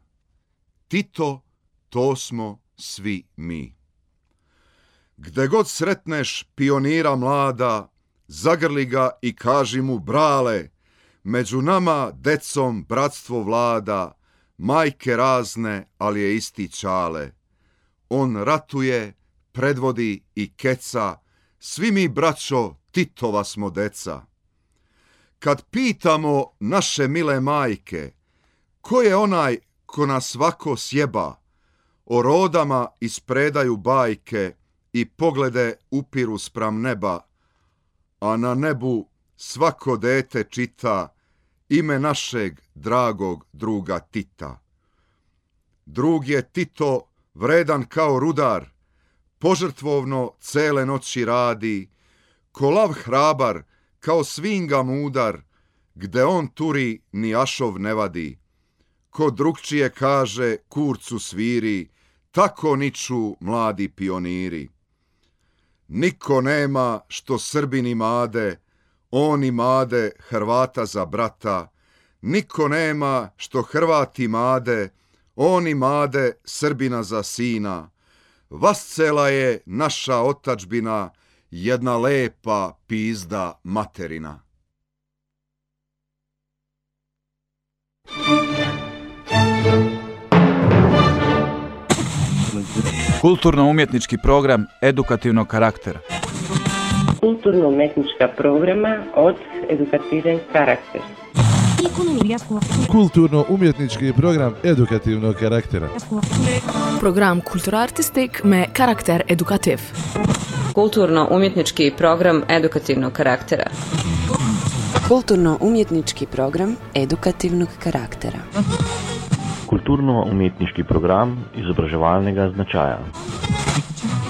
S22: Tito, to smo svi mi. Gde god sretneš pionira mlada, zagrli ga i kaži mu brale, među nama decom bratstvo vlada, majke razne, ali je isti čale. On ratuje, predvodi i keca, svi mi braćo Titova smo deca. Kad pitamo naše mile majke, ko je onaj ko nas svako sjeba, o rodama ispredaju bajke i poglede upiru spram neba, a na nebu svako dete čita ime našeg dragog druga Tita. Drug je Tito vredan kao rudar, požrtvovno cele noći radi, ko lav hrabar, kao svinga mudar, gde on turi ni ašov ne vadi. Ko drugčije kaže, kurcu sviri, tako niču mladi pioniri. Niko nema što Srbini made, oni made Hrvata za brata, niko nema što Hrvati made, oni made Srbina za sina. Vascela je naša otačbina, jedna lepa pizda materina.
S23: Kulturno-umjetnički program edukativnog karaktera.
S5: Kulturno-umetnička programa od edukativen karakter.
S6: Kulturno-umjetnički program edukativnog karaktera.
S7: Program kulturartistik me karakter edukativ.
S8: Kulturno-umjetnički program edukativnog karaktera.
S1: Kulturno-umjetnički program edukativnog karaktera.
S2: Kulturno-umetniški program izobraževalnega značaja.